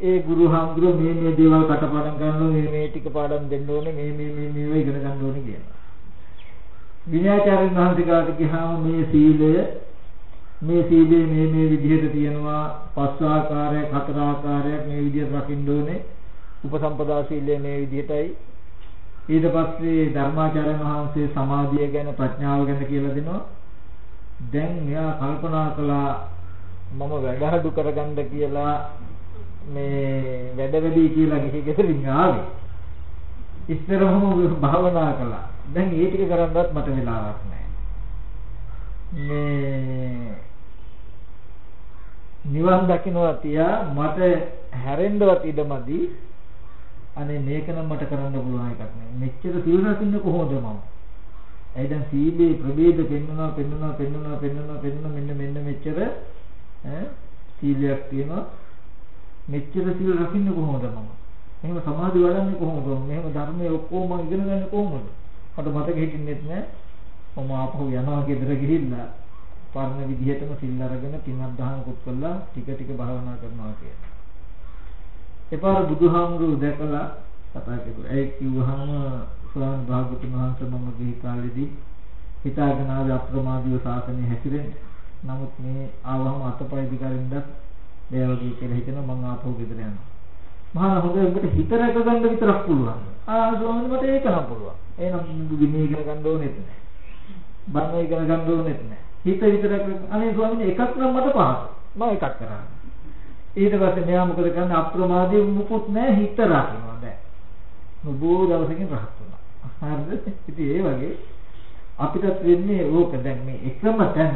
ඒ ගුරු හාමුදුරුවෝ මේ මේ දේවල් කටපාඩම් කරනවා මේ මේ ටික පාඩම් දෙන්න ඕනේ මේ මේ මේ මේව ඉගෙන ගන්න ඕනේ කියනවා. විනයාචාර්ය වහන්සේ කාට ගියාම මේ සීලය මේ සීලේ මේ මේ විදිහට තියෙනවා. පස් ආකාරයක් හතර ආකාරයක් මේ විදිහට රකින්න ඕනේ. උපසම්පදා සීලය මේ විදිහටයි. ඊට පස්සේ ධර්මාචාර්ය වහන්සේ සමාධිය ගැන ප්‍රඥාව ගැන කියලා දෙනවා. දැන් මෙයා කල්පනා කළා මම වැඩහඩු කරගන්න කියලා මේ වැඩ වැඩි කියලා ගිහි ගෙදරින් ආවේ ඉස්සරහම භාවනා කළා දැන් ඒ ටික කරන්නවත් මට වෙලාවක් නැහැ මේ නිවන් දකින්නවා තියා මට හැරෙන්නවත් ඉඩමදි අනේ මේක නම් මට කරන්න පුළුවන් එකක් නෑ. මෙච්චර සීල රකින්න කොහොමද මම? ඇයි දැන් සීලේ ප්‍රභේද පෙන්වනවා පෙන්වනවා පෙන්වනවා පෙන්වනවා පෙන්වනවා මෙන්න මෙන්න මෙච්චර ඈ සීලයක් තියෙනවා. මෙච්චර සීල රකින්න කොහොමද මම? එහෙම සමාධි වඩන්නේ කොහොමද? මෙහෙම ධර්මයේ ඔක්කොම මම ඉගෙන ගන්නේ කොහොමද? මට මතක හිටින්නෙත් නෑ. මම ආපහු යනවා ගෙදර ගිහිල්ලා පරණ විදිහටම සිල් අරගෙන පින්වත් දහමකුත් කළා ටික ටික භාවනා කරනවා කියලා. එපාර බුදුහාමුදුරුවෝ දැකලා කතා කරුවා. ඒ කිව්වහම ස්වාමීන් භාගතුන් වහන්සේ මම ගිහි කාලෙදී හිතාගෙන ආවේ අප්‍රමාදීව සාසනය හැසිරෙන්න. නමුත් මේ ආවම අතපය දිගරින්දත් මේ වගේ කියලා හිතෙනවා මම ආපහු ගෙදර යනවා. මහා හොඳ උඹට හිත රැක ගන්න විතරක් පුළුවන්. ආ ස්වාමීන් මට ඒක නම් පුළුවන්. එහෙනම් දුන්නේ ඉගෙන ගන්න ඕනෙත් නැහැ. බණ ඉගෙන ගන්න ඕනෙත් නැහැ. හිත විතරක් අනේ ස්වාමීන් එකක් නම් මට පහසුයි. මම එකක් කරන්නේ. ඊට පස්සේ මෙයා මොකද කරන්නේ අප්‍රමාදී මුකුත් නැහැ හිත රකින්නවා දැන්. බොහෝ දවසකින් රහත් වුණා. හරිද? ඉතින් ඒ වගේ අපිටත් වෙන්නේ ඕක දැන් මේ එකම තැන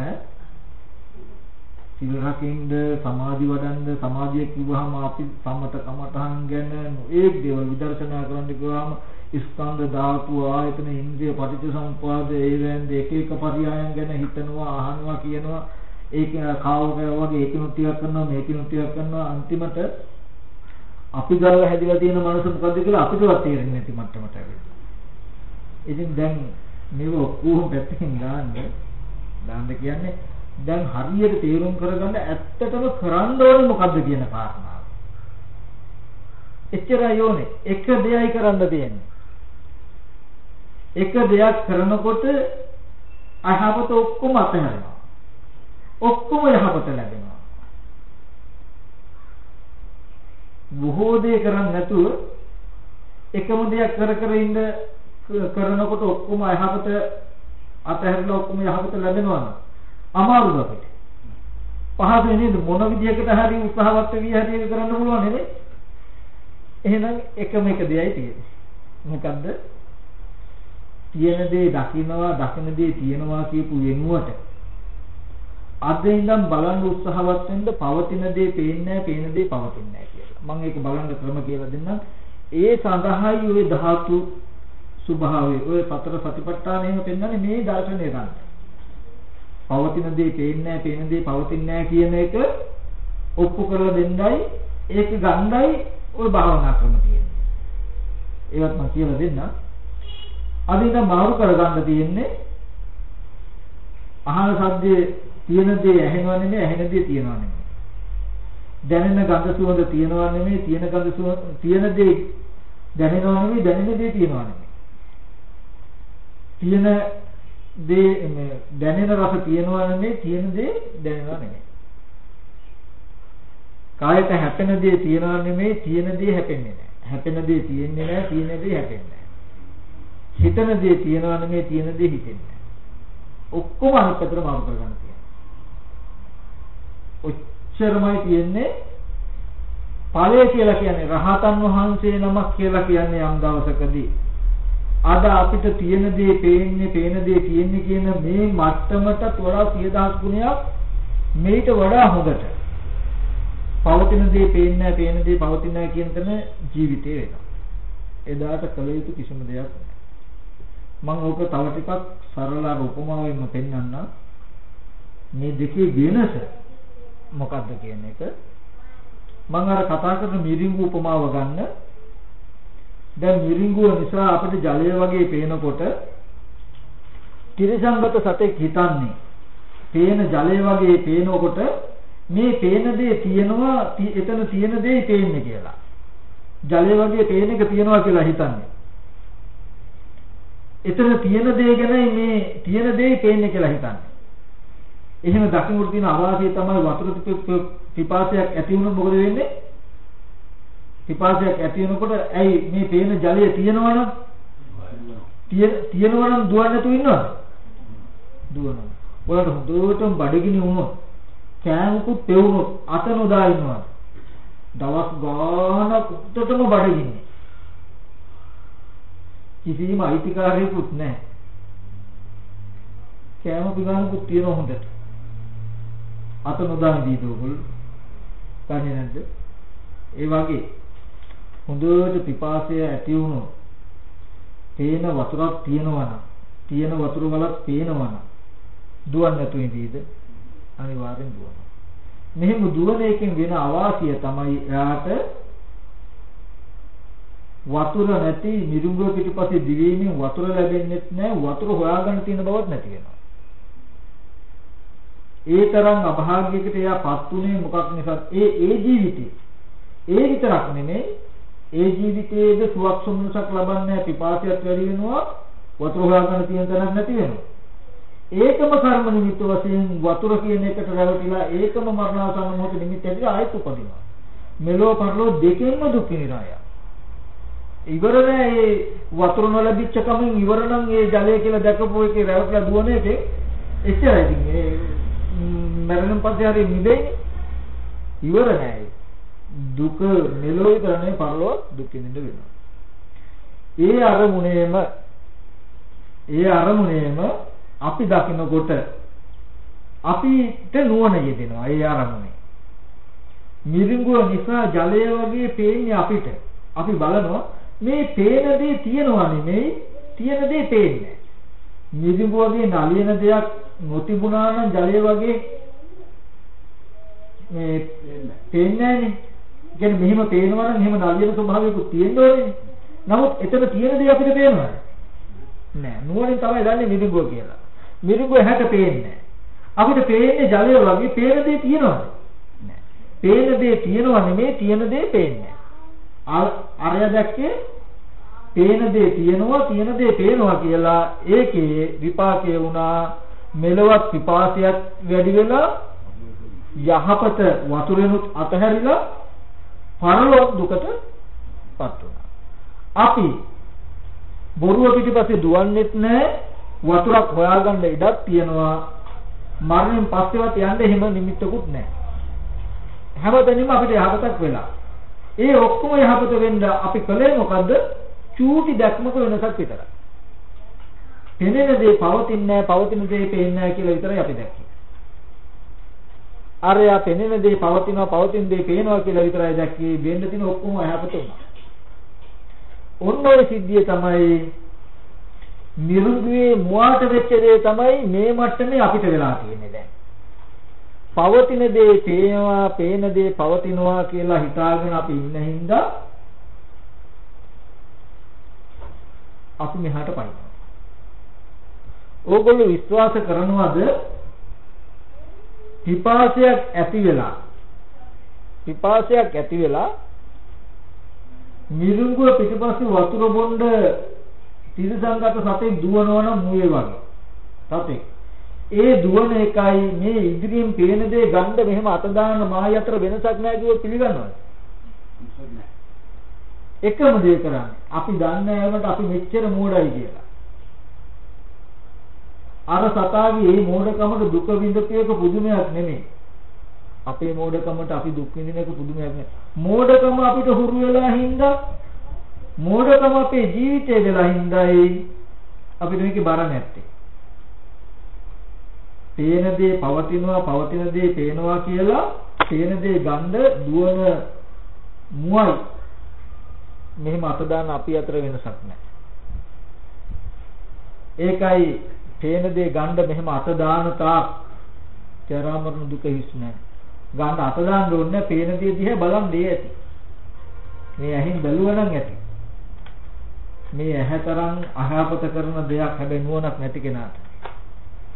සිල් රකින්ද සමාධි වඩන්ද සමාධිය කිව්වහම අපි සම්මත කමඨහන් ගැන ඒක් දේවල් විදර්ශනා කරන්න කිව්වහම ස්කන්ධ ධාතු ආයතන ඉන්ද්‍රිය පටිච්චසමුප්පාද ඒ වෙන්ද එක එක පරියායන් ගැන හිතනවා අහනවා කියනවා. ඒක කාවක වගේ ඒකිනුත් ටිකක් කරනවා මේකිනුත් ටිකක් කරනවා. අන්තිමට අපි ගාව හැදිලා තියෙන මනස මොකද්ද කියලා අපිටවත් තේරෙන්නේ නැති මට්ටමට ඇවිල්ලා. ඉතින් දැන් මේව ඔක්කොම පැත්තකින් දාන්න. දාන්න කියන්නේ දැන් හරියට තේරුම් කරගන්න ඇත්තටම කරන්න ඕනේ මොකද්ද කියන කාරණාව. එච්චරයි ඕනේ. එක දෙයයි කරන්න තියෙන්නේ. එක දෙයක් කරනකොට අහවත ඔක්කොම අතහැරෙනවා. ඔක්කොම යහපත ලැබෙනවා. බොහෝ දේ කරන්නේ නැතුව එකම දෙයක් කර කර ඉන්න කරනකොට ඔක්කොම යහපත අතහැරලා ඔක්කොම යහපත ලැබෙනවා නම් අමාරුද අපිට? පහසු නේද මොන විදියකට හරි උත්සාහවත් වෙවි හරි ඒක කරන්න පුළුවන් නේද? එහෙනම් එකම එක දෙයයි තියෙන්නේ. මොකද්ද? තියෙන දේ දකින්නවා දකින දේ තියෙනවා කියපු වෙනුවට අද ඉඳන් බලන්න උත්සාහවත් වෙන්න පවතින දේ පේන්නේ නැහැ පේන දේ පවතින්නේ නැහැ කියලා. මම ඒක බලන්න ක්‍රම කියලා දෙන්නම්. ඒ සඳහායි ওই ධාතු ස්වභාවය ඔය සතර සතිපට්ඨාන එහෙම පෙන්වන්නේ මේ දර්ශනය ගන්න. පවතින දේ පේන්නේ නැහැ, පේන දේ පවතින්නේ නැහැ කියන එක ඔප්පු කරලා දෙන්නයි ඒක ගන්නයි ওই භාවනා ක්‍රම තියෙන්නේ. ඒවත් මම කියලා දෙන්නම්. අද ඉඳන් මාරු කරගන්න තියෙන්නේ අහන සද්දේ තියෙන දේ ඇහෙනව නෙමෙයි ඇහෙන දේ තියෙනව නෙමෙයි. දැනෙන ගඳ සුවඳ තියෙනව නෙමෙයි තියෙන ගඳ සුවඳ තියෙන දේ දැනෙනව නෙමෙයි දැනෙන දේ තියෙනව නෙමෙයි. තියෙන දේ දැනෙන රස තියෙනව නෙමෙයි තියෙන දේ දැනෙනව නෙමෙයි. කායත හැපෙන දේ තියෙනව නෙමෙයි තියෙන දේ හැපෙන්නේ නැහැ. හැපෙන දේ තියෙන්නේ නැහැ තියෙන දේ හැපෙන්නේ නැහැ. හිතන දේ තියෙනව නෙමෙයි තියෙන දේ හිතෙන්නේ නැහැ. ඔක්කොම අනිත් පැත්තට මාරු කරගන්න තියෙනවා. ඔච්චරමයි තියෙන්නේ ඵලය කියලා කියන්නේ රහතන් වහන්සේ නමක් කියලා කියන්නේ යම් දවසකදී අද අපිට තියෙන දේ පේන්නේ පේන දේ තියෙන්නේ කියන මේ මට්ටමටත් වඩා 10000 ගුණයක් මේට වඩා හොඳට. පවතින දේ පේන්නේ නැහැ පේන දේ පවතින නැහැ කියන තැන ජීවිතේ වෙනවා. එදාට කල යුතු කිසිම දෙයක් නැහැ. මම ඕක තව ටිකක් සරල උපමාවෙන්ම පෙන්වන්නම්. මේ දෙකේ වෙනස මොකද්ද කියන එක? මම අර කතා කරන මිරිඟු උපමාව ගන්න. දැන් මිරිඟුව නිසා අපිට ජලය වගේ පේනකොට ත්‍රිසංගත සතෙක් හිතන්නේ. පේන ජලය වගේ පේනකොට මේ පේන දේ තියෙනවා එතන තියෙන දේ පේන්නේ කියලා. ජලය වගේ පේන එක තියෙනවා කියලා හිතන්නේ. එතන තියෙන දේ ගැනයි මේ තියෙන දේ පේන්නේ කියලා හිතන්නේ. එහෙම දකින්නට තියෙන අවාසිය තමයි වතුර පිපාසයක් ඇති වුණොත් මොකද වෙන්නේ? පිපාසයක් ඇති වෙනකොට ඇයි මේ පේන ජලය තියෙනවනම් තියෙනවනම් දුවන්නේ නැතුව ඉන්නවද? දුවනවා. ඔයාලට හොඳටම බඩගිනි වුණොත් කෑමකුත් පෙවුනොත් අත නොදා ඉන්නවා. දවස් ගානක් උඩටම බඩගින්නේ. කිසිම අයිතිකාරයෙකුත් නැහැ. කෑම පිළිගන්නකුත් තියෙන හොඳට. අත නොදාන දීද ඔයගොල්ලෝ? දන්නේ නැද්ද? ඒ වගේ හොඳට පිපාසය ඇති වුණොත් තේන වතුරක් තියෙනවා නම් තියෙන වතුර වලක් පේනවා නම් දුවන්නේ නැතු ඉඳීද? අනිවාර්යෙන් දුවනවා. මෙහෙම දුවන එකෙන් වෙන අවාසිය තමයි එයාට වතුර නැති මිරිඟුව පිටිපස්සේ දිවීමෙන් වතුර ලැබෙන්නේ නැහැ වතුර හොයාගන්න තියෙන බවක් නැති වෙනවා. ඒ තරම් අභාග්‍යයකට එයාපත් උනේ මොකක් නිසාද ඒ ඒ ජීවිතේ. ඒ විතරක් නෙමෙයි ඒ ජීවිතයේද සුවක් සුමුසක් ලබන්නේ පිපාසයත් වැඩි වෙනවා වතුර හොයාගන්න තියෙන තරම් නැති වෙනවා ඒකම කර්ම නිමිත්ත වශයෙන් වතුර කියන එකට රැවටිලා ඒකම මරණාසන්න මොහොත නිමිත්ත ඇදලා ආයෙත් උපදිනවා. මෙලෝ පරලෝ දෙකෙන්ම දුක් විඳිනවා. ඉවර නෑ ඒ වතුර නොලැබිච්ච කමින් ඉවර නම් ඒ ජලය කියලා දැකපු එකේ රැවටිලා දුවන එකේ එච්චරයි ඉතින් ඒ මරණ පස්සේ හරි නිදෙන්නේ ඉවර නෑ දුක මෙලෝ විතරනේ පරලෝ දුක් විඳින්න වෙනවා. ඒ අරමුණේම ඒ අරමුණේම අපි දකිනකොට අපිට නුවණ යෙදෙනවා ඒ ආරමුණේ. මිරිඟුව නිසා ජලය වගේ පේන්නේ අපිට. අපි බලනවා මේ පේන දේ තියනවා නෙමෙයි තියෙන දේ පේන්නේ. මිරිඟුව වගේ නලියන දෙයක් නොතිබුණා නම් ජලය වගේ මේ පේන්නේ නැහනේ. කියන්නේ මෙහෙම පේනවා නම් එහෙම නලියන ස්වභාවයකුත් තියෙන්න ඕනේ. නමුත් එතන තියෙන දේ අපිට පේනවද? නෑ. නුවණින් තමයි දන්නේ මිරිඟුව කියලා. මිරිඟුව හැට පේන්නේ අපිට පේන්නේ ජලය වගේ පේන දේ තියෙනවද? නෑ. පේන දේ තියෙනව නෙමෙයි තියෙන දේ පේන්නේ. අරය දැක්කේ පේන දේ තියෙනවා තියෙන දේ පේනවා කියලා ඒකේ විපාකයේ වුණා මෙලවත් පිපාසයක් වැඩි වෙලා යහපත වතුරෙනුත් අතහැරිලා පරලොව දුකටපත් වුණා. අපි බොරුව පිටිපස්සේ දුවන්නෙත් නැහැ වතුරක් හොයාගන්න ඉඩක් තියෙනවා මරණයෙන් පස්සේවත් යන්න එහෙම නිමිත්තකුත් නැහැ. හැමතැනම අපිට යහපතක් වෙලා. ඒ ඔක්කොම යහපත වෙන්න අපි කලේ මොකද්ද? චූටි දැක්මක වෙනසක් විතරයි. පෙනෙන දේ පවතින්නේ නැහැ පවතින දේ පේන්නේ නැහැ කියලා විතරයි අපි දැක්කේ. අරයා පෙනෙන දේ පවතිනවා පවතින දේ පේනවා කියලා විතරයි දැක්කේ වෙන්න තියෙන ඔක්කොම යහපත උනා ඔන්න ඔය සිද්ධිය තමයි මිරුදුවේ මුවාට වෙච්ච දේ තමයි මේ මට්ටමේ අපිට වෙලා තියෙන්නේ දැන්. පවතින දේ පේනවා, පේන දේ පවතිනවා කියලා හිතාගෙන අපි ඉන්න හින්දා අපි මෙහාට පනිනවා. ඕගොල්ලෝ විශ්වාස කරනවද? පිපාසයක් ඇති වෙලා පිපාසයක් ඇති වෙලා මිරිඟුව පිටිපස්සේ වතුර බොණ්ඩ තිරසංගත සතෙක් දුවනවා නම් මුවේ වගේ. සතෙක්. ඒ දුවන එකයි මේ ඉදිරියෙන් පේන දේ ගන්න මෙහෙම අත දාන මාය අතර වෙනසක් නැහැ කිව්ව පිළිගන්නවද? එකම දේ කරන්නේ. අපි දන්නේ නැවකට අපි මෙච්චර මෝඩයි කියලා. අර සතාගේ මේ මෝඩකමට දුක විඳපේක පුදුමයක් නෙමෙයි. අපේ මෝඩකමට අපි දුක් විඳින එක පුදුමයක් නෙමෙයි. මෝඩකම අපිට හුරු වෙලා හින්දා මෝඩකම අපේ ජීවිතේ වෙලා හින්දායි අපිට මේකේ බර නැත්තේ. පේන දේ පවතිනවා පවතින දේ පේනවා කියලා පේන දේ ගන්න දුවන මුවයි මෙහෙම අත දාන අපි අතර වෙනසක් නැහැ. ඒකයි පේන දේ ගන්න මෙහෙම අත දාන තාක් චරාමරණ දුක හිස් නැහැ. ගන්න අත දාන්න ඕනේ පේන දේ දිහා බලන් දෙය ඇති. මේ ඇහින් බැලුවා නම් ඇති. මේ ඇහැතරම් අහාපත කරන දෙයක් හැබැයි නුවණක් නැති කෙනාට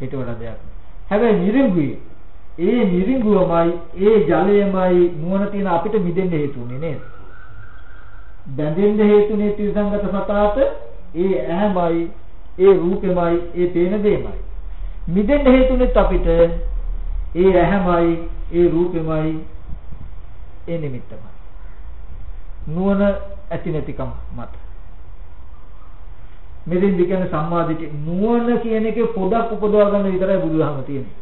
ඊට වඩා දෙයක් හැබැයි නිරිඟුවේ ඒ නිරිඟුවමයි ඒ ජලයමයි නුවණ තියෙන අපිට මිදෙන්න හේතුුනේ නේද බැඳෙන්න හේතුනේ ත්‍රිසංගත සතාට ඒ ඇහැමයි ඒ රූපෙමයි ඒ පේන දෙයමයි මිදෙන්න හේතුනේත් අපිට ඒ ඇහැමයි ඒ රූපෙමයි ඒ නිමිත්තමයි. නුවණ ඇති නැතිකම මත. මෙදින් කියන්නේ සම්මාදිට්ඨිය නුවණ කියන එකේ පොඩක් උපදවා ගන්න විතරයි බුදුදහම තියෙන්නේ.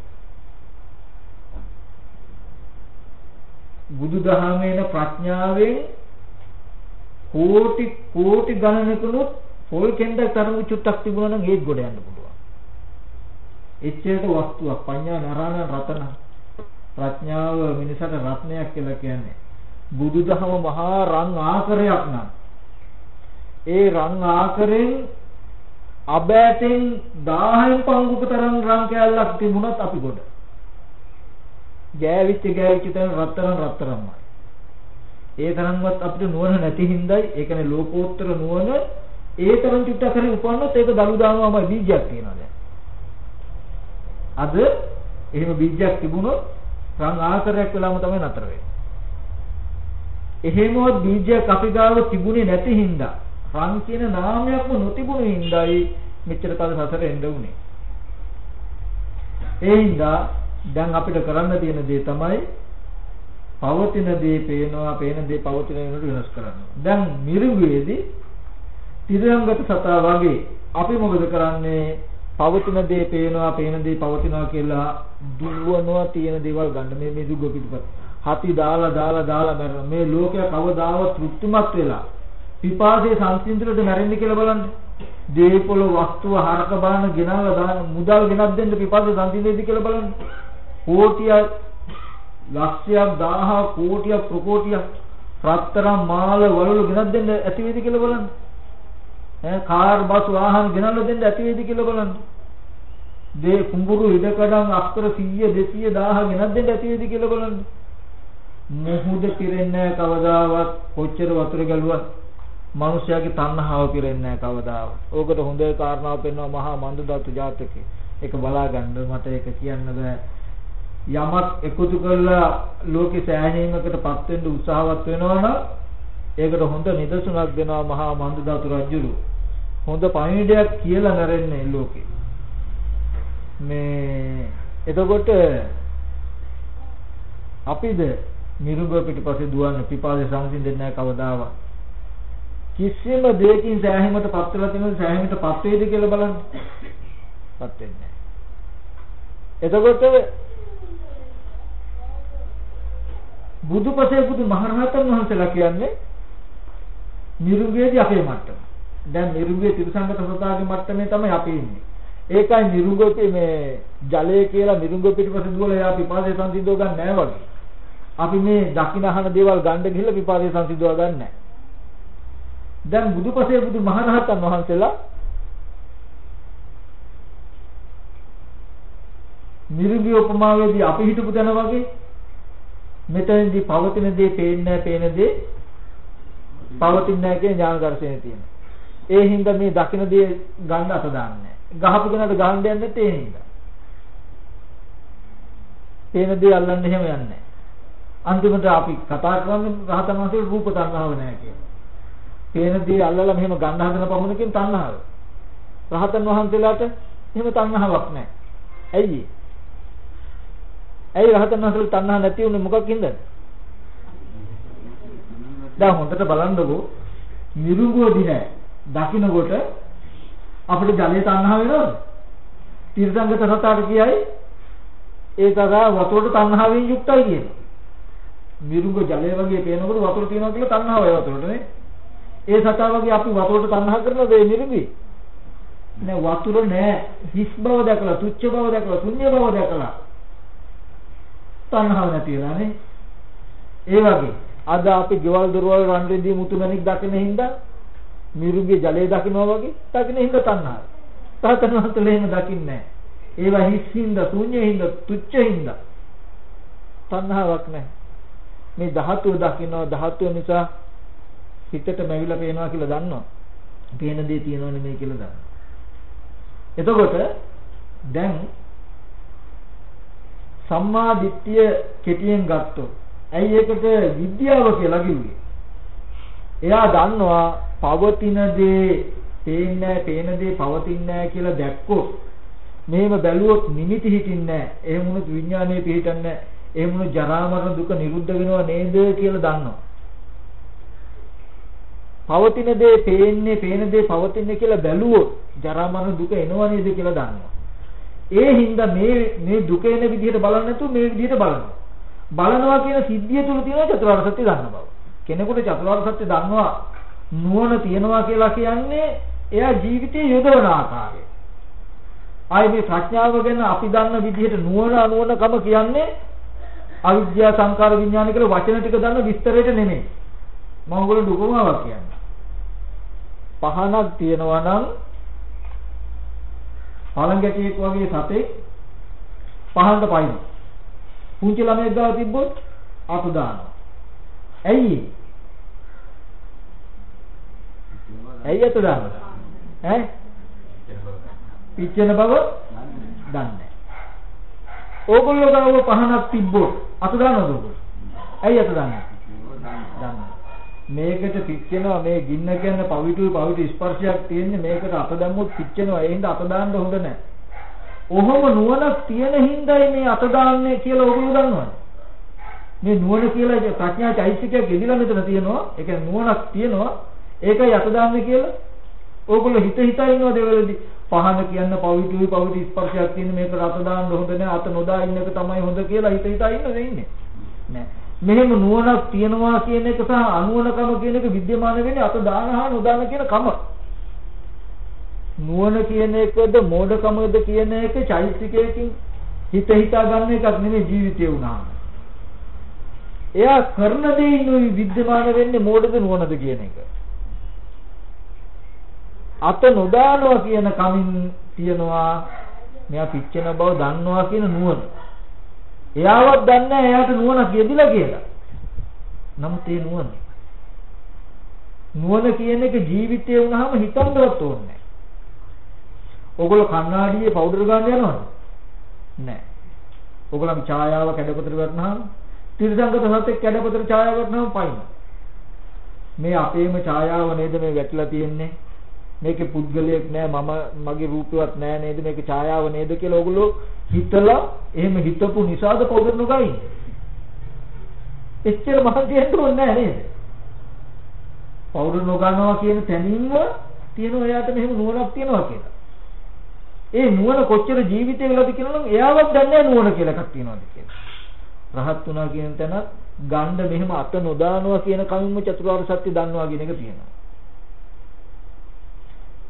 බුදුදහමේන ප්‍රඥාවෙන් කෝටි කෝටි ගණනකුණුත් පොල් කෙන්දක් තරම් චුට්ටක් තිබුණා නම් ඒත් ගොඩ යන්න පුළුවන්. එච්චරට වස්තුවක් පඤ්ඤා නරාණ රතන ප්‍රඥාව මිනිසට රත්නයක් කියලා කියන්නේ. බුදුදහම මහා රන් ආකරයක් නම් ඒ රන් ආකරෙන් අබෑටෙන් 1000න් පංගුපතරම් රන් කෑල්ලක් තිබුණත් අපි ගොඩ. ගෑවිච්ච ගෑවිච්ච තැන රත්තරන් රත්තරන්මයි. ඒ තරම්වත් අපිට නුවණ නැති හින්දායි ඒ කියන්නේ ලෝකෝත්තර නුවණ ඒ තරම් චුට්ටක් හරි උපන්නොත් ඒක දලු දානවාමයි බීජයක් තියෙනවා දැන්. අද එහෙම බීජයක් තිබුණොත් රන් ආකාරයක් වෙලාම තමයි නතර වෙන්නේ. එහෙමවත් බීජයක් අපි ගාව තිබුණේ නැති හින්දා රන් කියන නාමයක්ම නොතිබුණු හින්දායි මෙච්චර කල් සසර එන්න උනේ. ඒ හින්දා දැන් අපිට කරන්න තියෙන දේ තමයි පවතින දේ පේනවා පේන දේ පවතින වෙනට වෙනස් කරන්න. දැන් මිරිඟුවේදී තිරංගත සතා වගේ අපි මොකද කරන්නේ? පවතින දේ පේනවා පේන දේ පවතිනවා කියලා දුවනවා තියෙන දේවල් ගන්න මේ මිරිඟුව පිටපත්. හති දාලා දාලා දාලා මරන මේ ලෝකය කවදාවත් තෘප්තිමත් වෙලා පිපාසයේ සංසිඳුරට මැරෙන්නේ කියලා බලන්න. දේපොළ වස්තුව හරක බාන ගෙනල්ලා දාන මුදල් ගෙනත් දෙන්න පිපාසයේ සංසිඳෙයිද කියලා බලන්න. කෝටියක් ලක්ෂයක් 1000 කෝටියක් ප්‍රකෝටියක් රත්තරන් මාල වලලු ගෙනත් දෙන්න ඇති වේද කියලා බලන්න. ඈ කාර් බස් වාහන ගෙනල්ලා දෙන්න ඇති වේද කියලා බලන්න. දේ කුඹුරු ඉඩකඩම් අක්කර 100 200 1000 ගෙනත් දෙන්න ඇති වේද කියලා බලන්න. මොහොද පිරෙන්නේ කවදාවත් කොච්චර වතුර ගැලුවත් මිනිස්යාගේ තණ්හාව පිරෙන්නේ නැහැ කවදාවත්. ඕකට හොඳ කාරණාවක් පෙන්වනවා මහා මන්දදත්තු ජාතකේ. ඒක බලා ගන්න මට ඒක කියන්න බෑ. යමක් එකතු කරලා ලෝකේ සෑහීමකටපත් වෙන්න උත්සාහවත් වෙනවා නම් ඒකට හොඳ නිදසුනක් දෙනවා මහා මන්දදාතු රජුරු. හොඳ පණිවිඩයක් කියලා නැරෙන්නේ ලෝකේ. මේ එතකොට අපිද නිරුග පිටිපස්සේ දුවන්න පිපාසය සංසිඳෙන්නේ නැහැ කවදාවත්. කිසිම දෙයකින් සෑහීමට පත් වෙලා තියෙනවද සෑහීමට පත් වේද කියලා බලන්න. පත් වෙන්නේ නැහැ. එතකොට බුදුපසේ බුදු මහරහතන් වහන්සේලා කියන්නේ නිරුගයේදී අපේ මට්ටම. දැන් නිරුගයේ ත්‍රිසංගත සතාගේ මට්ටමේ තමයි අපි ඉන්නේ. ඒකයි නිරුගයේ මේ ජලය කියලා නිරුග පිටිපස්සේ දුවලා එයා පිපාසය සංසිඳව ගන්න නැහැ වගේ. අපි මේ දකින්න අහන දේවල් ගන්න ගිහලා පිපාසය සංසිඳව ගන්න නැහැ. දැන් බුදුපසේ බුදු මහරහතන් වහන්සේලා නිරුගී උපමාවේදී අපි හිතපු දන වගේ මෙතනදී පවතින දේ පේන්නේ නැහැ, පේන දේ පවතින්නේ නැහැ කියන ඥාන දර්ශනය තියෙනවා. ඒ හින්දා මේ දකින දේ ගන්න අත දාන්නේ ගහපු කෙනාට ගහන්න යන්නේ ඒ හින්දා. පේන දේ අල්ලන්න එහෙම යන්නේ අන්තිමට අපි කතා කරන්නේ රහතන් වහන්සේ රූප තණ්හාව නැහැ කියලා. පේන දේ අල්ලලා මෙහෙම ගන්න හදන පමණකින් තණ්හාව. රහතන් වහන්සේලාට එහෙම තණ්හාවක් නැහැ. ඇයි ඒ? ඇයි රහතන් වහන්සේලා තණ්හා නැති වුනේ මොකක්ින්ද? දැන් හොඳට බලන්නකෝ නිරුංගෝ දින දකින්නකොට අපිට ජලයේ තණ්හා වෙනවද? තිරසංගත සතාට කියයි ඒ තරහ වතුරට තණ්හාවෙන් යුක්තයි කියන. නිරුංග ජලය වගේ පේනකොට වතුර තියෙනවා කියලා තණ්හාව ඒ වතුරට නේ. ඒ සතා වගේ අපි වතුරට තණ්හා කරනද ඒ නිරුංගී? නෑ වතුර නෑ හිස් බව දැකලා තුච්ච බව දැකලා ශුන්‍ය බව දැකලා තණ්හාව නැති වෙලානේ. ඒ වගේ අද අපි ගෙවල් දොරවල් රන් රෙදි මුතු මැණික් දකින හින්දා මිරුගේ ජලය දකිනවා වගේ දකින හින්දා තණ්හාව. තාතනවතල එහෙම දකින්නේ නැහැ. ඒවා හිස් හින්දා ශුන්‍ය හින්දා තුච්ච හින්දා තණ්හාවක් නැහැ. මේ ධාතුව දකිනවා ධාතුව නිසා හිතට මැවිලා පේනවා කියලා දන්නවා. පේන දේ තියෙනව නෙමෙයි කියලා දන්නවා. එතකොට දැන් සම්මා දිට්ඨිය කෙටියෙන් ගත්තොත් ඇයි ඒකට විද්‍යාව කියලා කිව්වේ? එයා දන්නවා පවතින දේ පේන්නේ පේන දේ පවතින්නේ කියලා දැක්කොත් මෙහෙම බැලුවොත් නිමිති හිටින්නේ නැහැ. එහෙම වුණොත් විඥානය පිහිටන්නේ නැහැ. එහෙම වුණොත් ජරා මරණ දුක නිරුද්ධ වෙනව නේද කියලා දන්නවා. පවතින දේ පේන්නේ පේන දේ පවතින්නේ කියලා බැලුවොත් ජරා මරණ දුක එනව නේද කියලා දන්නවා. ඒ හින්දා මේ මේ දුක එන විදිහට බලන්නේ නැතුව මේ විදිහට බලනවා. බලනවා කියන සිද්ධිය තුල තියෙන චතුරාර්ය සත්‍ය දන්න බව. කෙනෙකුට චතුරාර්ය සත්‍ය දන්නවා නුවණ තියනවා කියලා කියන්නේ එයා ජීවිතේ යොදවන ආකාරය. ආයි මේ ප්‍රඥාව ගැන අපි දන්න විදිහට නුවණ අනුවණකම කියන්නේ අවිද්‍යා සංකාර විඥාන කියලා වචන ටික දන්න විස්තරයට නෙමෙයි. මම ඔයගොල්ලන්ට උපමාවක් කියන්නම්. පහනක් තියනවා නම් පළඟැටියෙක් වගේ සතෙක් පහන්ට පයින්. පුංචි ළමයෙක් ගාව තිබ්බොත් අත දානවා. ඇයි ඇයි අත දාන්නේ? ඈ? පිච්චෙන බව දන්නේ. ඕගොල්ලෝ ගාව පහනක් තිබ්බොත් අත දානවද ඔයගොල්ලෝ? ඇයි අත දාන්නේ? දන්නේ. මේකට පිච්චෙනවා මේ ගින්න කියන්නේ පවිතුයි පවිතු ස්පර්ශයක් තියෙන්නේ මේකට අත දැම්මොත් පිච්චෙනවා ඒ හින්දා අත දාන්න හොඳ නැහැ. ඔහොම නුවණක් තියෙන හින්දායි මේ අත දාන්නේ කියලා ඔයගොල්ලෝ දන්නවද? මේ නුවණ කියලා ප්‍රඥා චෛතසිකයක් ගෙදිලා මෙතන තියෙනවා. ඒ කියන්නේ නුවණක් තියෙනවා. ඒකයි අත දාන්නේ කියලා. ඕගොල්ලෝ හිත හිතා ඉන්නවද ඒවලදී? පහන කියන්න පවිතුයි පවිතු ස්පර්ශයක් තියෙන මේකට අත දාන්න හොඳ නැහැ. අත නොදා ඉන්න එක තමයි හොඳ කියලා හිත හිතා ඉන්නද ඉන්නේ? නෑ. මෙහෙම නුවණක් තියනවා කියන එක සහ අනුවණකම කියන එක विद्यमान වෙන්නේ අත දාන හා නොදාන කියන කම. නුවණ කියන එකද මෝඩකමද කියන එක චෛතසිකයකින් හිත හිතා ගන්න එකක් නෙමෙයි ජීවිතේ වුණාම. එයා කරන දෙයින් උයි විද්‍යමාන වෙන්නේ මෝඩද නුවණද කියන එක. අත නොදානවා කියන කමින් තියනවා මෙයා පිච්චෙන බව දන්නවා කියන නුවණ. එයාවත් දන්නේ එයාට නුවණ කියදිලා කියලා. නමුත් ඒ නුවණ නුවණ කියන එක ජීවිතේ වුණාම හිතන්නවත් ඕනේ නැහැ. ඕගොල්ලෝ කණ්ණාඩියේ පවුඩර් ගන්න යනවද? නැහැ. ඕගොල්ලන් ඡායාව කැඩපතර වටනහම තිරසංගත සතෙක් කැඩපතට ඡායාව වටනහම පයින්. මේ අපේම ඡායාව නේද මේ වැටලා තියෙන්නේ? මේකේ පුද්ගලයෙක් නෑ මම මගේ රූපවත් නෑ නේද? මේක ඡායාව නේද කියලා ඕගොල්ලෝ හිතලා එහෙම හිතපු නිසාද පවුදර නොගයි එච්චර මහන්සි වෙන්න ඕනේ නෑ නේද? පවුදර නොගන්නවා කියන තැනින්ම තියෙනවා එයාට මෙහෙම නුවණක් තියෙනවා කියලා. ඒ නුවණ කොච්චර ජීවිතේ වෙලද කියලා නම් එයාවත් දන්නේ නුවණ කියලා එකක් තියෙනවාද කියලා. රහත් වුණා කියන තැන ගණ්ඩ මෙහෙම අත නොදානවා කියන කමින්ම චතුරාර්ය සත්‍ය දන්නවා කියන එක තියෙනවා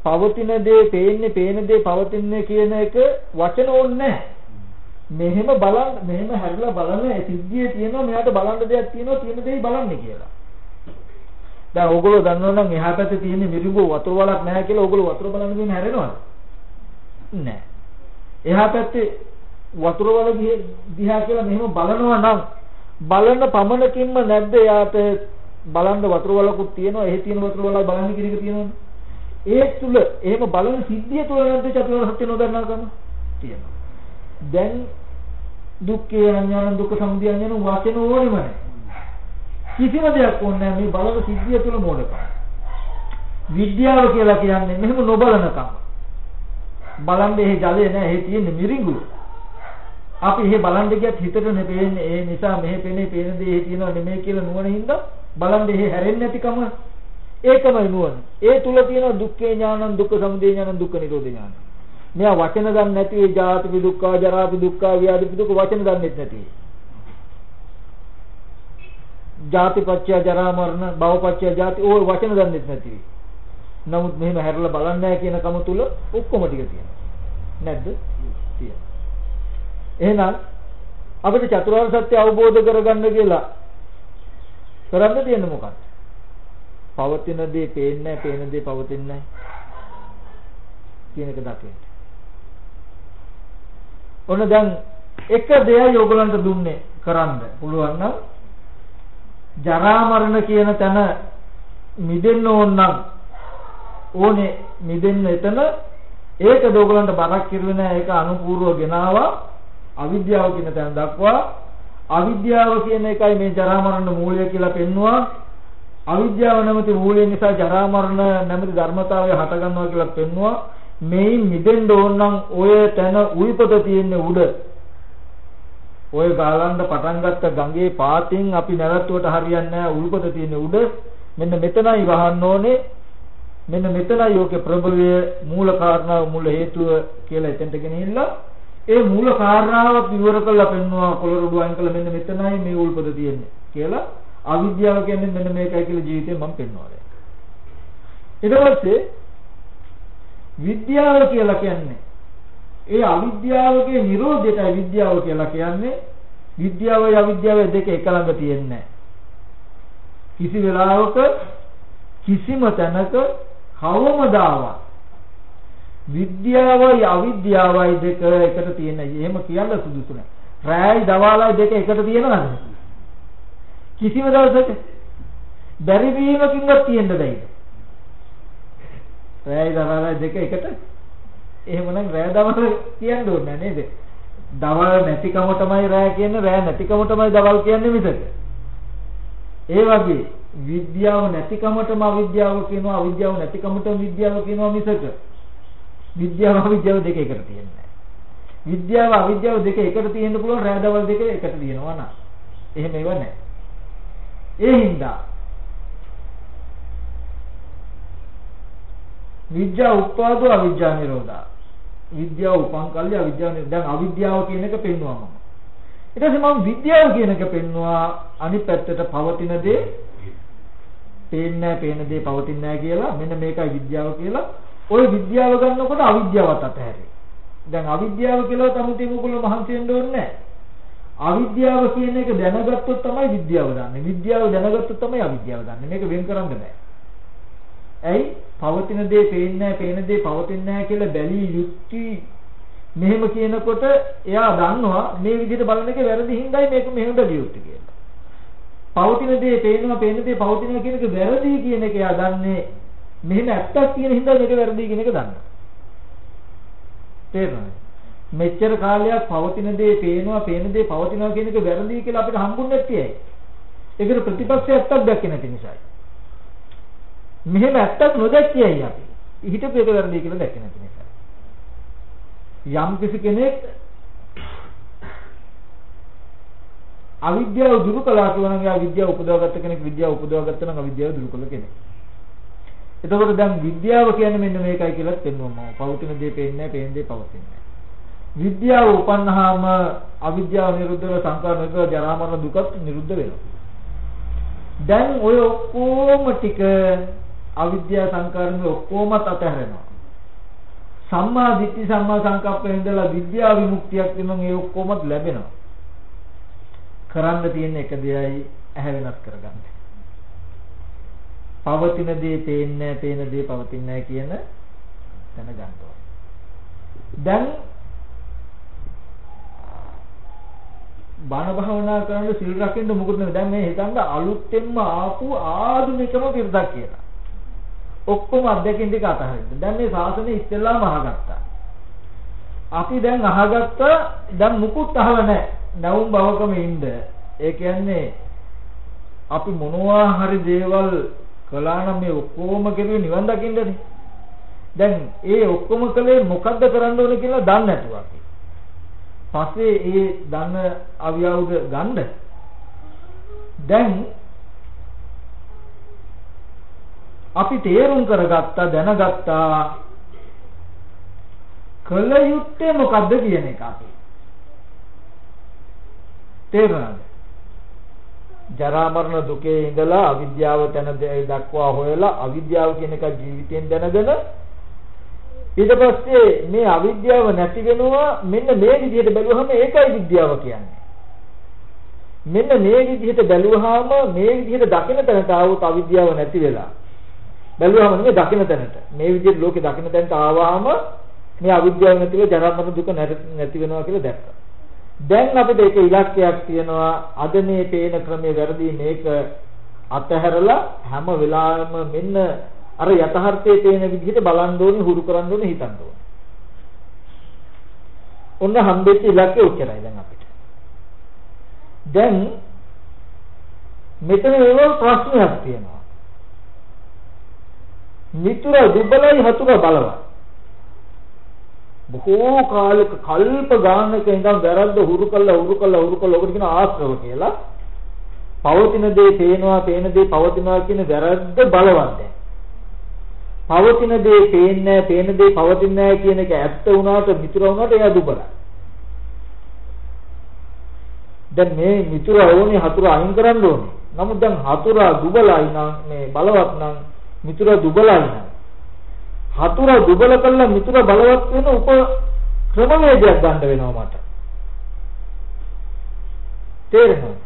පවතින දේ පේන්නේ පේන දේ පවතින්නේ කියන එක වචන ඕනේ මෙහෙම බලන්න මෙහෙම හැරිලා බලන සිද්ධියේ තියෙනවා මෙයාට බලන්න දෙයක් තියෙනවා තියෙන දෙයි බලන්නේ කියලා. දැන් ඕගොල්ලෝ දන්නව නම් එහා පැත්තේ තියෙන මිරිඟු වතුර වලක් නැහැ කියලා ඕගොල්ලෝ වතුර බලන්න ගිහින් හැරෙනවද? නැහැ. එහා පැත්තේ වතුර වල දිහා කියලා මෙහෙම බලනවා නම් බලන පමණකින්ම නැද්ද එයාට බලන්න වතුර වලකුත් තියෙනවා එහෙ තියෙන වතුර වල බලන්න කියන එක තියෙනවද? ඒ තුල එහෙම බලන සිද්ධිය තුල නැද්ද චතුරාර්ය සත්‍ය නොදන්නාකම තියෙනවා. දැන් දුක්ඛේ අඥාන දුක්ඛ සමුදය අඥාන වචන ඕනෙම නැහැ. කිසිම දෙයක් ඕනේ නැහැ මේ බලන සිද්ධිය තුල මොඩකම. විද්‍යාව කියලා කියන්නේ මෙහෙම නොබලනකම. බලන්නේ එහෙ ජලය නැහැ එහෙ තියෙන මිරිඟුල. අපි එහෙ බලන්න ගියත් හිතට නෙපෙන්නේ ඒ නිසා මෙහෙ පෙනේ පේන දේ එහෙ තියෙනව නෙමෙයි කියලා නුවණින්ද බලන්න එහෙ හැරෙන්නේ නැතිකම ඒකමයි නුවණ. ඒ තුල තියෙන දුක්ඛේ ඥානං දුක්ඛ සමුදය ඥානං දුක්ඛ නිරෝධ ඥානං. මෙයා වචන දන්නේ නැති ඒ ජාති දුක්ඛ, ජරා දුක්ඛ, ව්‍යාධි දුක්ඛ වචන දන්නේ නැති. ජාති පත්‍ය ජරා මරණ, භව පත්‍ය ජාති ඕ වචන දන්නේ නැති. නමුත් මෙහෙම හැරලා බලන්නේ නැහැ කියන කම තුල ඔක්කොම ටික තියෙනවා. නැද්ද? තියෙනවා. එහෙනම් අපිට චතුරාර්ය සත්‍ය අවබෝධ කරගන්න කියලා කරන්න තියෙන්නේ මොකක්ද? පවතින දේ පේන්නේ නැහැ, පේන දේ පවතින්නේ නැහැ. කියන එක දකින්න. ඔන්න දැන් එක දෙයයි ඔයගලන්ට දුන්නේ කරන්න පුළුවන් නම් ජරා මරණ කියන තැන මිදෙන්න ඕන නම් ඕනේ මිදෙන්න එතන ඒක දෝගලන්ට බරක් කිරුවේ නෑ ඒක අනුපූර්ව ගෙනාවා අවිද්‍යාව කියන තැන දක්වා අවිද්‍යාව කියන එකයි මේ ජරා මරණ මූලය කියලා පෙන්වුවා අවිද්‍යාව නැමැති මූලය නිසා ජරා මරණ නැමැති ධර්මතාවය හට ගන්නවා කියලා පෙන්වුවා. මේන් මිදෙන්න ඕන නම් ඔය තැන උයිපත තියෙන්නේ උඩ. ඔය ගාලන්න පටන් ගත්ත ගඟේ පාතින් අපි නැවතුවට හරියන්නේ නැහැ උල්පත තියෙන්නේ උඩ. මෙන්න මෙතනයි වහන්න ඕනේ. මෙන්න මෙතනයි යෝගේ ප්‍රබලය මූල කාරණාව මූල හේතුව කියලා එතෙන්ට ගෙනහිල්ලා ඒ මූල කාරණාව විවර කරලා පෙන්වනවා කොළරොඩු අයින් කළා මෙන්න මෙතනයි මේ උල්පත තියෙන්නේ කියලා අවිද්‍යාව කියන්නේ මෙන්න මේකයි කියලා ජීවිතේ මම පෙන්වනවා. ඊට පස්සේ විද්‍යාව කියලා කියන්නේ ඒ අවිද්‍යාවගේ නිරෝධයටයි විද්‍යාව කියලා කියන්නේ විද්‍යාවයි අවිද්‍යාවයි දෙක එක ළඟ තියෙන්නේ කිසි වෙලාවක කිසිම තැනක කවමදාවත් විද්‍යාවයි අවිද්‍යාවයි දෙක එකට තියෙන. එහෙම කියන්න සුදුසු නැහැ. රායයි දවාලයි දෙක එකට තියෙනවද? කිසිම දවසක බැරි වීමකින්වත් තියෙන්න බැහැ. රායයි දවාලයි දෙක එකට එහෙමනම් රෑ දවල් කියන්න ඕනේ නේද? දවල් නැතිකම තමයි රෑ කියන්නේ රෑ නැතිකම තමයි දවල් කියන්නේ මිසක. ඒ වගේ විද්‍යාව නැතිකමටම අවිද්‍යාව කියනවා අවිද්‍යාව නැතිකමටම විද්‍යාව කියනවා මිසක විද්‍යාව අවිද්‍යාව දෙක එකට තියෙන්නේ විද්‍යාව අවිද්‍යාව දෙක එකට තියෙන්න පුළුවන් රෑ දවල් දෙක එකට තියෙනවා නා. එහෙම ඒව නැහැ. ඒ හින්දා විද්‍යා උත්පාදෝ අවිද්‍යා නිරෝධා. විද්‍යාව උපන් කල්ලි අවිද්‍යාව දැන් අවිද්‍යාව කියන එක පෙන්වුවා මම. ඊට පස්සේ මම විද්‍යාව කියන එක පෙන්වුවා අනිත් පැත්තට පවතින දේ පේන්නේ නැහැ පේන දේ පවතින්නේ නැහැ කියලා මෙන්න මේකයි විද්‍යාව කියලා ওই විද්‍යාව ගන්නකොට අවිද්‍යාවත් අතහැරේ. දැන් අවිද්‍යාව කියලා තමුතේ මොකල මහන්සි වෙන්න ඕනේ නැහැ. අවිද්‍යාව කියන එක දැනගත්තොත් තමයි විද්‍යාව දන්නේ. විද්‍යාව දැනගත්තොත් තමයි අවිද්‍යාව දන්නේ. මේක වෙන් කරන්න බෑ. ඇයි? පවතින දේ පේන්නේ නැහැ, පේන දේ පවතින්නේ නැහැ කියලා බැලිය යුක්ති මෙහෙම කියනකොට එයා දන්නවා මේ විදිහට බලන එක වැරදි හින්දායි මේක මෙහෙම බැලිය යුක්ති කියලා. පවතින දේ පේනවා, පේන දේ පවතිනවා කියන එක වැරදි කියන එක එයා දන්නේ මෙහෙම ඇත්තක් කියන හින්දා මේක වැරදි කියන එක දන්නවා. තේරෙනවද? මෙච්චර කාලයක් පවතින දේ පේනවා, පේන දේ පවතිනවා කියන එක වැරදි කියලා අපිට හම්බුන්නේ නැත්තේ ඇයි? ඒකට ප්‍රතිපක්ෂ ඇත්තක් දැක්කේ නැති නිසායි. මෙහෙම ඇත්තක් නොදැක්කියයි අපි. හිතපු එක වැරදි කියලා දැක්කේ නැති නිසා. යම් කිසි කෙනෙක් අවිද්‍යාව දුරු කළා කියනවා නම් එයා විද්‍යාව උපදවාගත්ත කෙනෙක් විද්‍යාව උපදවාගත්ත නම් අවිද්‍යාව දුරු කළ කෙනෙක්. එතකොට දැන් විද්‍යාව කියන්නේ මෙන්න මේකයි කියලා පෙන්වනවා. පවතින දේ පේන්නේ නැහැ, පේන දේ පවතින්නේ නැහැ. විද්‍යාව උපන්නාම අවිද්‍යාව නිරුද්ධ වෙලා සංකාර නිරුද්ධ ජරා මරණ දුකත් නිරුද්ධ වෙනවා. දැන් ඔය ඔක්කොම ටික අවිද්‍යා සංකාරන ඔක්කොමත් අතහැරෙනවා. සම්මා දිට්ඨි සම්මා සංකප්පෙන් ඉඳලා විද්‍යා විමුක්තියක් වෙනම ඒ ඔක්කොමත් ලැබෙනවා. කරන්න තියෙන එක දෙයයි ඇහැ වෙනස් කරගන්න. පවතින දේ පේන්නේ නැහැ, පේන දේ පවතින්නේ නැහැ කියන තැන ගන්න දැන් බණ භාවනා කරන සිල් රකින්න මොකද දැන් මේ හිතන්න අලුත්ෙන්ම ආපු ආධුනිකම පිරිසක් කියලා. ඔක්කොම අධ්‍යක්ෂින් ටික අතහරින්න. දැන් මේ ශාසනය ඉස්සෙල්ලාම අහගත්තා. අපි දැන් අහගත්ත දැන් මුකුත් අහලා නැහැ. නැවුම් භවකම ඉන්න. ඒ කියන්නේ අපි මොනවා හරි දේවල් කළා නම් මේ ඔක්කොම කෙරුවේ නිවන් දකින්නනේ. දැන් ඒ ඔක්කොම කළේ මොකද්ද කරන්න ඕනේ කියලා දන්නේ නැතුව අපි. පස්සේ ඒ දන්න අවියවුද ගන්න. දැන් අපි තේරුම් කරගත්තා දැනගත්තා කළ යුත්තේ මොකද්ද කියන එක අපි. තේරුණාද? ජරා මරණ දුකේ ඉඳලා අවිද්‍යාව තැන දක්වා හොයලා අවිද්‍යාව කියන එක ජීවිතෙන් දැනගෙන ඊට පස්සේ මේ අවිද්‍යාව නැති වෙනවා මෙන්න මේ විදිහට බැලුවහම ඒකයි විද්‍යාව කියන්නේ. මෙන්න මේ විදිහට බැලුවහම මේ විදිහට දකින තැනට ආවොත් අවිද්‍යාව නැති වෙලා. බැලුවහම නෙමෙයි දකින තැනට. මේ විදිහට ලෝකේ දකින තැනට ආවහම මේ අවිද්‍යාව නැතිව ජරා මරණ දුක නැති වෙනවා කියලා දැක්කා. දැන් අපිට ඒක ඉලක්කයක් තියෙනවා අද මේ පේන ක්‍රමයේ වැරදි මේක අතහැරලා හැම වෙලාවෙම මෙන්න අර යථාර්ථයේ පේන විදිහට බලන් ඕනේ හුරු කරන් ඕනේ හිතන්න ඕනේ. ඔන්න හම්බෙච්ච ඉලක්කය උච්චරයි දැන් අපිට. දැන් මෙතන ඒවල් ප්‍රශ්නයක් තියෙනවා. මිතුර දුබලයි හතුර බලවත්. බොහෝ කාලයක කල්ප ගානක ඉඳන් වැරද්ද හුරු කළා හුරු කළා හුරු කළා ඔකට කියන ආශ්‍රව කියලා. පවතින දේ පේනවා පේන දේ පවතිනවා කියන වැරද්ද බලවත් පවතින දේ පේන්නේ පේන දේ පවතින්නේ නැහැ කියන එක ඇත්ත වුණාට මිතුර වුණාට එයා දුබලයි. දැන් මේ මිතුර ඕනේ හතුර අයින් කරන්න ඕනේ. නමුත් දැන් හතුර දුබලයි නම් මේ බලවත් නම් මිතුර දුබලයි නම් හතුර දුබල කළා මිතුර බලවත් වෙන උප ක්‍රමවේදයක් ගන්න වෙනවා මට. තේරෙනවද?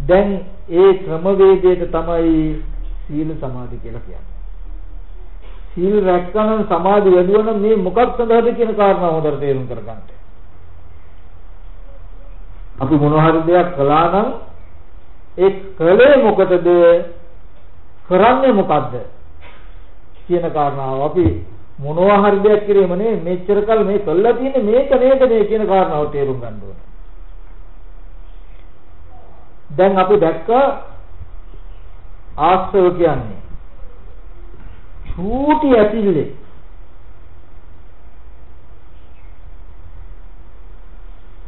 දැන් ඒ ක්‍රමවේදයට තමයි සීල සමාධි කියලා කියන්නේ. සීල් රැක්කනම් සමාධි වැඩුවනම් මේ මොකක් සඳහාද කියන කාරණාව හොඳට තේරුම් කරගන්න. අපි මොන හරි දෙයක් කළා නම් ඒ කලේ මොකටද කරන්නේ මොකද්ද කියන කාරණාව අපි මොනවා හරි දෙයක් කිරීම නෙවෙයි මෙච්චර කල් මේ කළා තියෙන්නේ මේක නේද මේ කියන කාරණාව තේරුම් ගන්න ඕනේ. දැන් අපි දැක්ක ආස්තව කියන්නේ චූටි ඇතිල්ලේ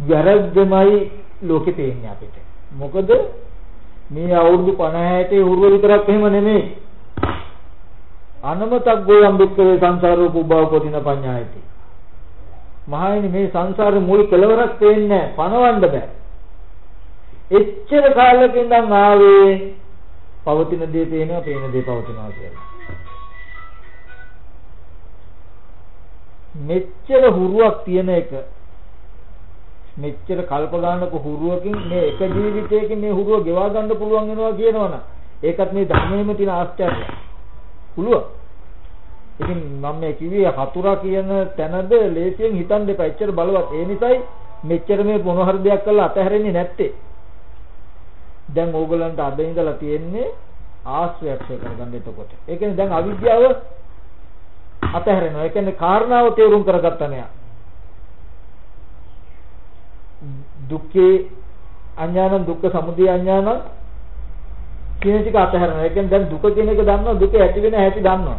වැරද්දමයි ලෝකේ පේන්නේ අපිට. මොකද මේ අවුරුදු 50 60 උරුව විතරක් එහෙම නෙමෙයි. අනමතක් ගෝයම් දුක්ඛේ සංසාරෝ කුබ්බව කොටින පඤ්ඤායති. මහණෙනි මේ සංසාරේ මුල් කෙලවරක් පේන්නේ නැහැ. පණවන්න බෑ. එච්චර කාලෙක ඉඳන් ආවේ පවතින දේ පේනවා, පේන දේ පවතිනවා කියලා. මෙච්චර හුරුවක් තියෙන එක මෙච්චර කල්ප ගන්නක හුරුවකින් මේ එක ජීවිතයකින් මේ හුරුව ගෙවා ගන්න පුළුවන් වෙනවා කියනවනම් ඒකත් මේ ධර්මයේම තියෙන ආශ්චර්යය. පුළුවන්. ඉතින් මම මේ කිව්වේ හතුරා කියන තැනද ලේසියෙන් හිතන්න දෙපා. එච්චර බලවත්. ඒ නිසායි මෙච්චර මේ මොන හරි දෙයක් කරලා අතහැරෙන්නේ නැත්තේ. දැන් ඕගලන්ට අද ඉඳලා තියෙන්නේ ආශ්‍රයක්ෂය කරගන්න එතකොට. ඒ කියන්නේ දැන් අවිද්‍යාව අතහැරෙනවා. ඒ කියන්නේ කාරණාව තේරුම් කරගත්තා නෑ. දුක්ඛේ අඥානං දුක්ඛ සමුදය අඥානං කියන ටික අතහැරෙනවා. ඒ කියන්නේ දැන් දුක කියන එක දන්නවා දුක ඇති වෙන හැටි දන්නවා.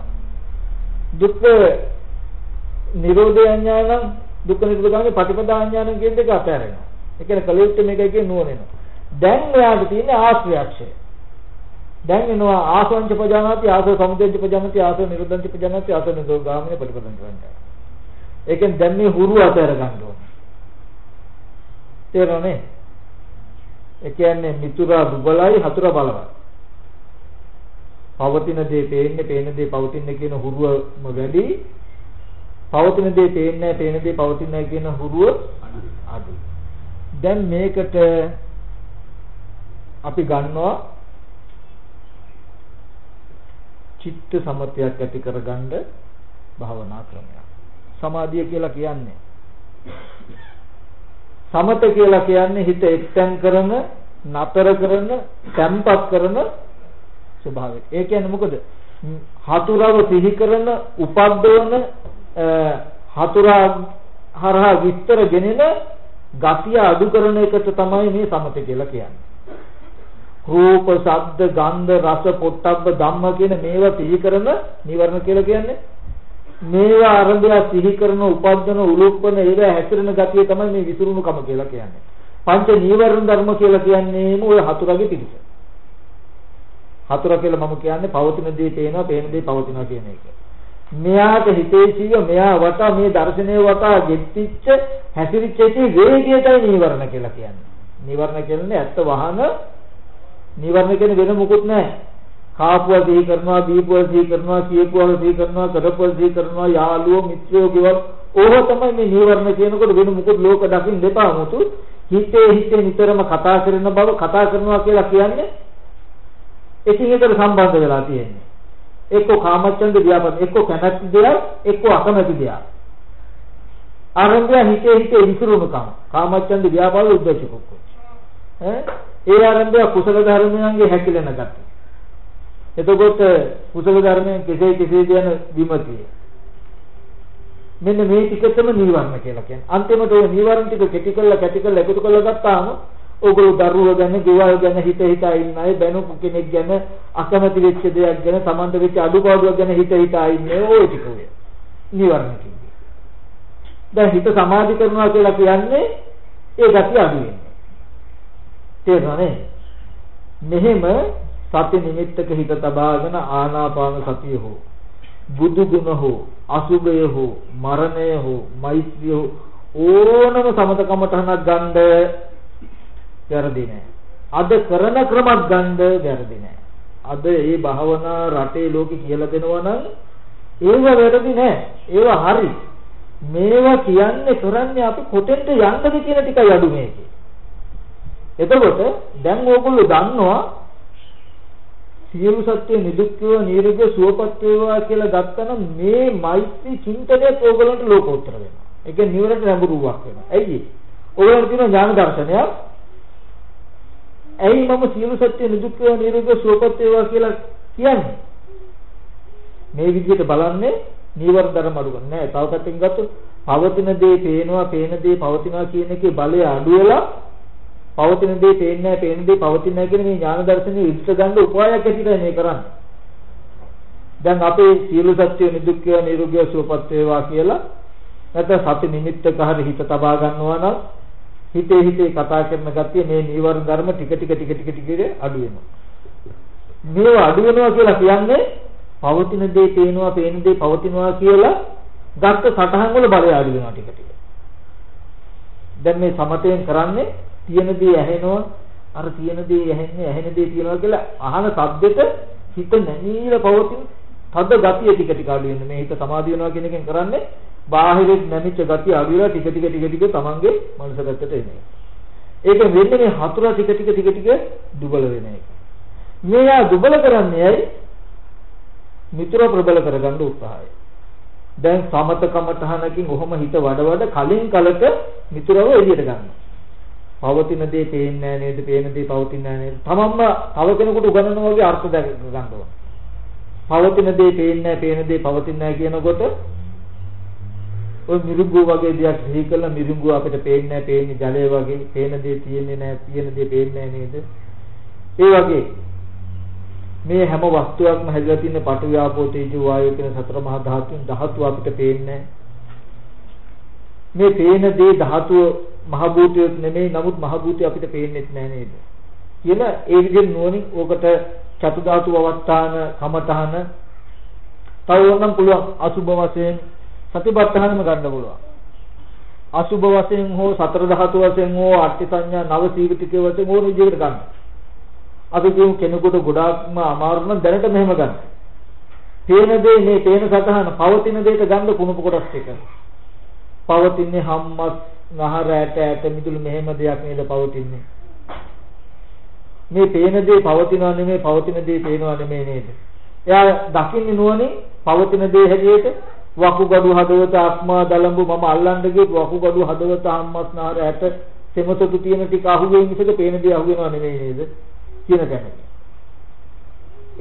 දුක්ඛ නිරෝධය අඥානං දුක්ඛ නිරෝධගාමී ප්‍රතිපදා අඥානං කියන දෙක අතහැරෙනවා. ඒ කියන්නේ කලියුත් මේකයි කියන නුවණෙනවා. දැන් එයාට තියෙන ආශ්‍රයක්ෂය. දැන් එනවා ආසංච පජානාති ආසෝ සමුදෙන්ච පජානාති ආසෝ නිරුද්ධංච පජානාති ආසෝ නිරෝධ ගාමිනේ ප්‍රතිපදං කරන්නේ. ඒකෙන් දැන් මේ හුරු අතර ගන්න ඕනේ. තේරෙනවනේ? ඒ කියන්නේ මිතුරා දුබලයි හතුරා බලවත්. පවතින දේ පේන්නේ පේන දේ පවතින්නේ කියන හුරුවම වැඩි. පවතින දේ පේන්නේ පේන දේ පවතින්නේ කියන හුරුව අඩුයි. දැන් මේකට අපි ගන්නවා චිත්ත සමතයක් ඇති කරගන්න භාවනා ක්‍රමයක්. සමාධිය කියලා කියන්නේ සමත කියලා කියන්නේ හිත එක්තෙන් කරන, නතර කරන, තැම්පත් කරන ස්වභාවය. ඒ කියන්නේ මොකද? හතුරව සිහි කරන, උපද්දවන හතුරා හරහා විස්තර ගෙනෙන ගතිය අඩු කරන එකට තමයි මේ සමත කියලා කියන්නේ. රූප, ශබ්ද, ගන්ධ, රස, පොට්ටබ්බ ධම්ම කියන මේවා සිහි කරන නිවර්ණ කියලා කියන්නේ මේවා අරඹය සිහි කරන, උපද්දන, උලුප්පන ඒවා හැසිරෙන ගතිය තමයි මේ විසුරුණුකම කියලා කියන්නේ. පංච නීවරණ ධර්ම කියලා කියන්නේම ওই හතුරගේ පිළිස. හතුර කියලා මම කියන්නේ පවතින දේ පේනවා, පේන දේ පවතිනවා කියන එක. මෙයාට හිතේසිය මෙයා වටා මේ දර්ශනය වටා ගෙත්තිච්ච හැසිරිච්ච එකේ වේගයටයි නීවරණ කියලා කියන්නේ. නීවරණ කියන්නේ ඇත්ත වහන නිවර්ණ කියන්නේ වෙන මොකුත් නැහැ. කාපුවා සිහි කරනවා, දීපුවා සිහි කරනවා, කියපුවා සිහි කරනවා, කරපුවා සිහි කරනවා, යාළුවෝ, මිත්‍රයෝ ගෙවල් ඕව තමයි මේ නිවර්ණ කියනකොට වෙන මොකුත් ලෝක දකින්න දෙපා මුතු හිතේ හිතේ නිතරම කතා කරන බව කතා කරනවා කියලා කියන්නේ එකින් එකට සම්බන්ධ වෙලා තියෙන්නේ. එක්ක කාමච්ඡන්ද ව්‍යාපාද, එක්ක කැමැති දෙයක්, එක්ක අකමැති දෙයක්. ආරම්භය හිතේ හිතේ විසිරුණුකම. කාමච්ඡන්ද ව්‍යාපාද උද්දේශකක. ඈ ඒ ආරම්භය කුසල ධර්මයන්ගේ හැකිලෙන ගතිය. එතකොට කුසල ධර්මයන් කෙසේ කෙසේද යන විමතිය. මෙන්න මේ ටිකටම නීවරණ කියලා කියන්නේ. අන්තිමට ওই නීවරණ ටික කෙටි කරලා කැටි කරලා එකතු කරලා ගත්තාම ඕගොල්ලෝ දරුවෝ ගැන, ගෙවල් ගැන හිත හිතා ඉන්න අය, බැනු කෙනෙක් ගැන, අකමැති වෙච්ච දෙයක් ගැන, Tamanta වෙච්ච අඩුපාඩුවක් ගැන හිත හිතා ඉන්නේ ওই ටික ඔය. නීවරණ කියන්නේ. දැන් හිත සමාධි කරනවා කියලා කියන්නේ ඒ ගතිය අඩු වෙන්නේ. තේරුණානේ? මෙහෙම සති නිමිත්තක හිත තබාගෙන ආනාපාන සතිය හෝ බුදු ගුණ හෝ අසුභය හෝ මරණය හෝ මෛත්‍රිය හෝ ඕනම සමතකමටහනක් ගන්න වැරදි නෑ. අද කරන ක්‍රමත් ගන්න වැරදි නෑ. අද මේ භාවනා රටේ ලෝකෙ කියලා දෙනවා නම් ඒව වැරදි නෑ. ඒව හරි. මේවා කියන්නේ කරන්නේ අපි කොතෙන්ද යන්නද කියන ටිකයි අඩු මේකේ. එතකොට දැන් ඕගොල්ලෝ දන්නවා සියලු සත්‍ය නිදුක්කව නිරෝග සුවපත් වේවා කියලා ගත්තනම් මේ මෛත්‍රී චින්තනය ඕගොල්ලන්ට ලෝකෝත්තර වෙනවා. ඒ කියන්නේ නිවනට නැඹුරුවක් වෙනවා. ඇයි? ඕගොල්ලන්ට තියෙන ඥාන දර්ශනයක් ඇයි මම සියලු සත්‍ය නිදුක්කව නිරෝග සුවපත් වේවා කියලා කියන්නේ? මේ විදිහට බලන්නේ නීවර ධර්ම අඩු කරන්නේ නැහැ. තව පැත්තකින් ගත්තොත් පවතින දේ පේනවා, පේන දේ පවතිනවා කියන එකේ බලය අඩු වෙලා පවතින දේ පේන්නේ නැහැ, පේන දේ පවතින්නේ නැහැ කියන මේ ඥාන දර්ශනේ ඉදිරියට ගන්න උපායක් ඇටියට මේ කරන්නේ. දැන් අපේ සියලු සත්‍ය නිදුක්ඛය නිරෝගය සුවපත් වේවා කියලා නැත්නම් සති නිමිත්තක හරි හිත තබා ගන්නවා නම් හිතේ හිතේ කතා කරන ගතිය මේ නීවරණ ධර්ම ටික ටික ටික ටික ටික අඩු වෙනවා. මේවා අඩු වෙනවා කියලා කියන්නේ පවතින දේ පේනවා, පේන දේ පවතිනවා කියලා ගත්ත සටහන් වල බලය අඩු වෙනවා ටික ටික. දැන් මේ සමතයෙන් කරන්නේ තියෙන දේ ඇහෙනවා අර තියෙන දේ ඇහෙන්නේ ඇහෙන දේ තියෙනවා කියලා අහන සද්දෙට හිත නැමීලා පවතින තද ගතිය ටික ටික අඩු වෙන මේ හිත සමාධිය වෙනවා කියන එකෙන් කරන්නේ බාහිරින් නැමිච්ච ගතිය අඩු වෙලා ටික ටික ටික ටික තමන්ගේ මනස පැත්තට එන්නේ. ඒක වෙන්නේ මේ හතුර ටික ටික ටික ටික දුබල වෙන එක. මේවා දුබල කරන්නේ ඇයි? මිතුර ප්‍රබල කරගන්න උත්සාහය. දැන් සමත කමතහනකින් ඔහොම හිත වඩ වඩ කලින් කලක මිතුරව එළියට ගන්නවා. පවතින දේ පේන්නේ නේද? පේන දේ පවතින්නේ නේද? තමන්ම තව කෙනෙකුට උගන්වනවා වගේ අර්ථ දැක ගන්න ඕන. පවතින දේ පේන්නේ පේන දේ පවතින්නේ කියනකොට ඔය මිරිඟුව වගේ දෙයක් සිහි කළා. මිරිඟුව අපිට පේන්නේ පේන්නේ ජලය වගේ. පේන දේ තියෙන්නේ නැහැ තියෙන දේ පේන්නේ නේද? ඒ වගේ මේ හැම වස්තුවක්ම හැදලා තියෙන පටු ව්‍යාපෝ තේජෝ වායෝ කියන සතර මහා ධාතුන් ධාතු අපිට පේන්නේ මේ පේන දේ ධාතුව මහ භූතයක් නෙමෙයි නමුත් මහ භූතය අපිට පේන්නේ නැහැ නේද? කියලා ඒ විදිහෙන් නුවණින් ඕකට චතු ධාතු අවස්ථාන කමතහන තව ඕනම් පුළුවන් අසුභ වශයෙන් සතිපත්තහනම ගන්න පුළුවන් අසුභ වශයෙන් හෝ සතර ධාතු වශයෙන් හෝ අට්ඨ සංඥා නව සීවිතිකේ වශයෙන් ඕන විදිහකට ගන්න අපි කියමු කෙනෙකුට ගොඩාක්ම අමාරු නම් දැනට මෙහෙම ගන්න. පේන දේ මේ පේන සතහන පවතින දෙයට ගන්න කුණප කොටස් ටික. පවතින්නේ හම්මස් නහර ඇට ඇට මිදුළු මෙහෙම දෙයක් නේද පවතින්නේ. මේ පේන දේ පවතිනව නෙමෙයි පවතින දේ පේනව නෙමෙයි නේද? එයා දකින්නේ නුවණින් පවතින දේ හැටියට වකුගඩු හදවත ආත්මා දලඹු මම අල්ලන්න ගිය වකුගඩු හදවත හම්මස් නහර ඇට සෙමසතු තියෙන ටික අහුවෙන්නේ මිසක පේන දේ අහුවෙනව නෙමෙයි නේද? කියන තැනක.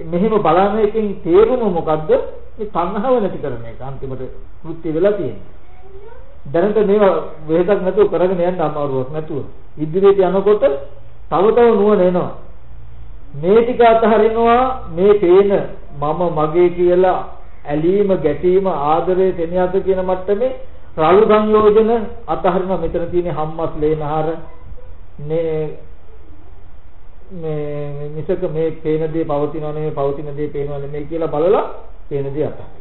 මෙහෙම බලන එකෙන් තේරුම මොකද්ද? මේ තණ්හාව නැති කරන එක අන්තිමට කෘත්‍ය වෙලා තියෙන්නේ. දැනට මේවා වෙහසක් නැතුව කරගෙන යන්න අමාරුවක් නැතුව ඉදිරියට යනකොට තව තව නුවණ එනවා. මේ ටික අතහරිනවා මේ පේන මම මගේ කියලා ඇලීම ගැටීම ආදරය තෙනියත කියන මට්ටමේ රළු සංයෝජන අතහරින මෙතන තියෙන හම්මස් ලේනහර මේ මේ මිසක මේ පේන දේ පවතිනව නෙමෙයි පවතින දේ පේනව නෙමෙයි කියලා බලලා පේන දේ අතහරිනවා.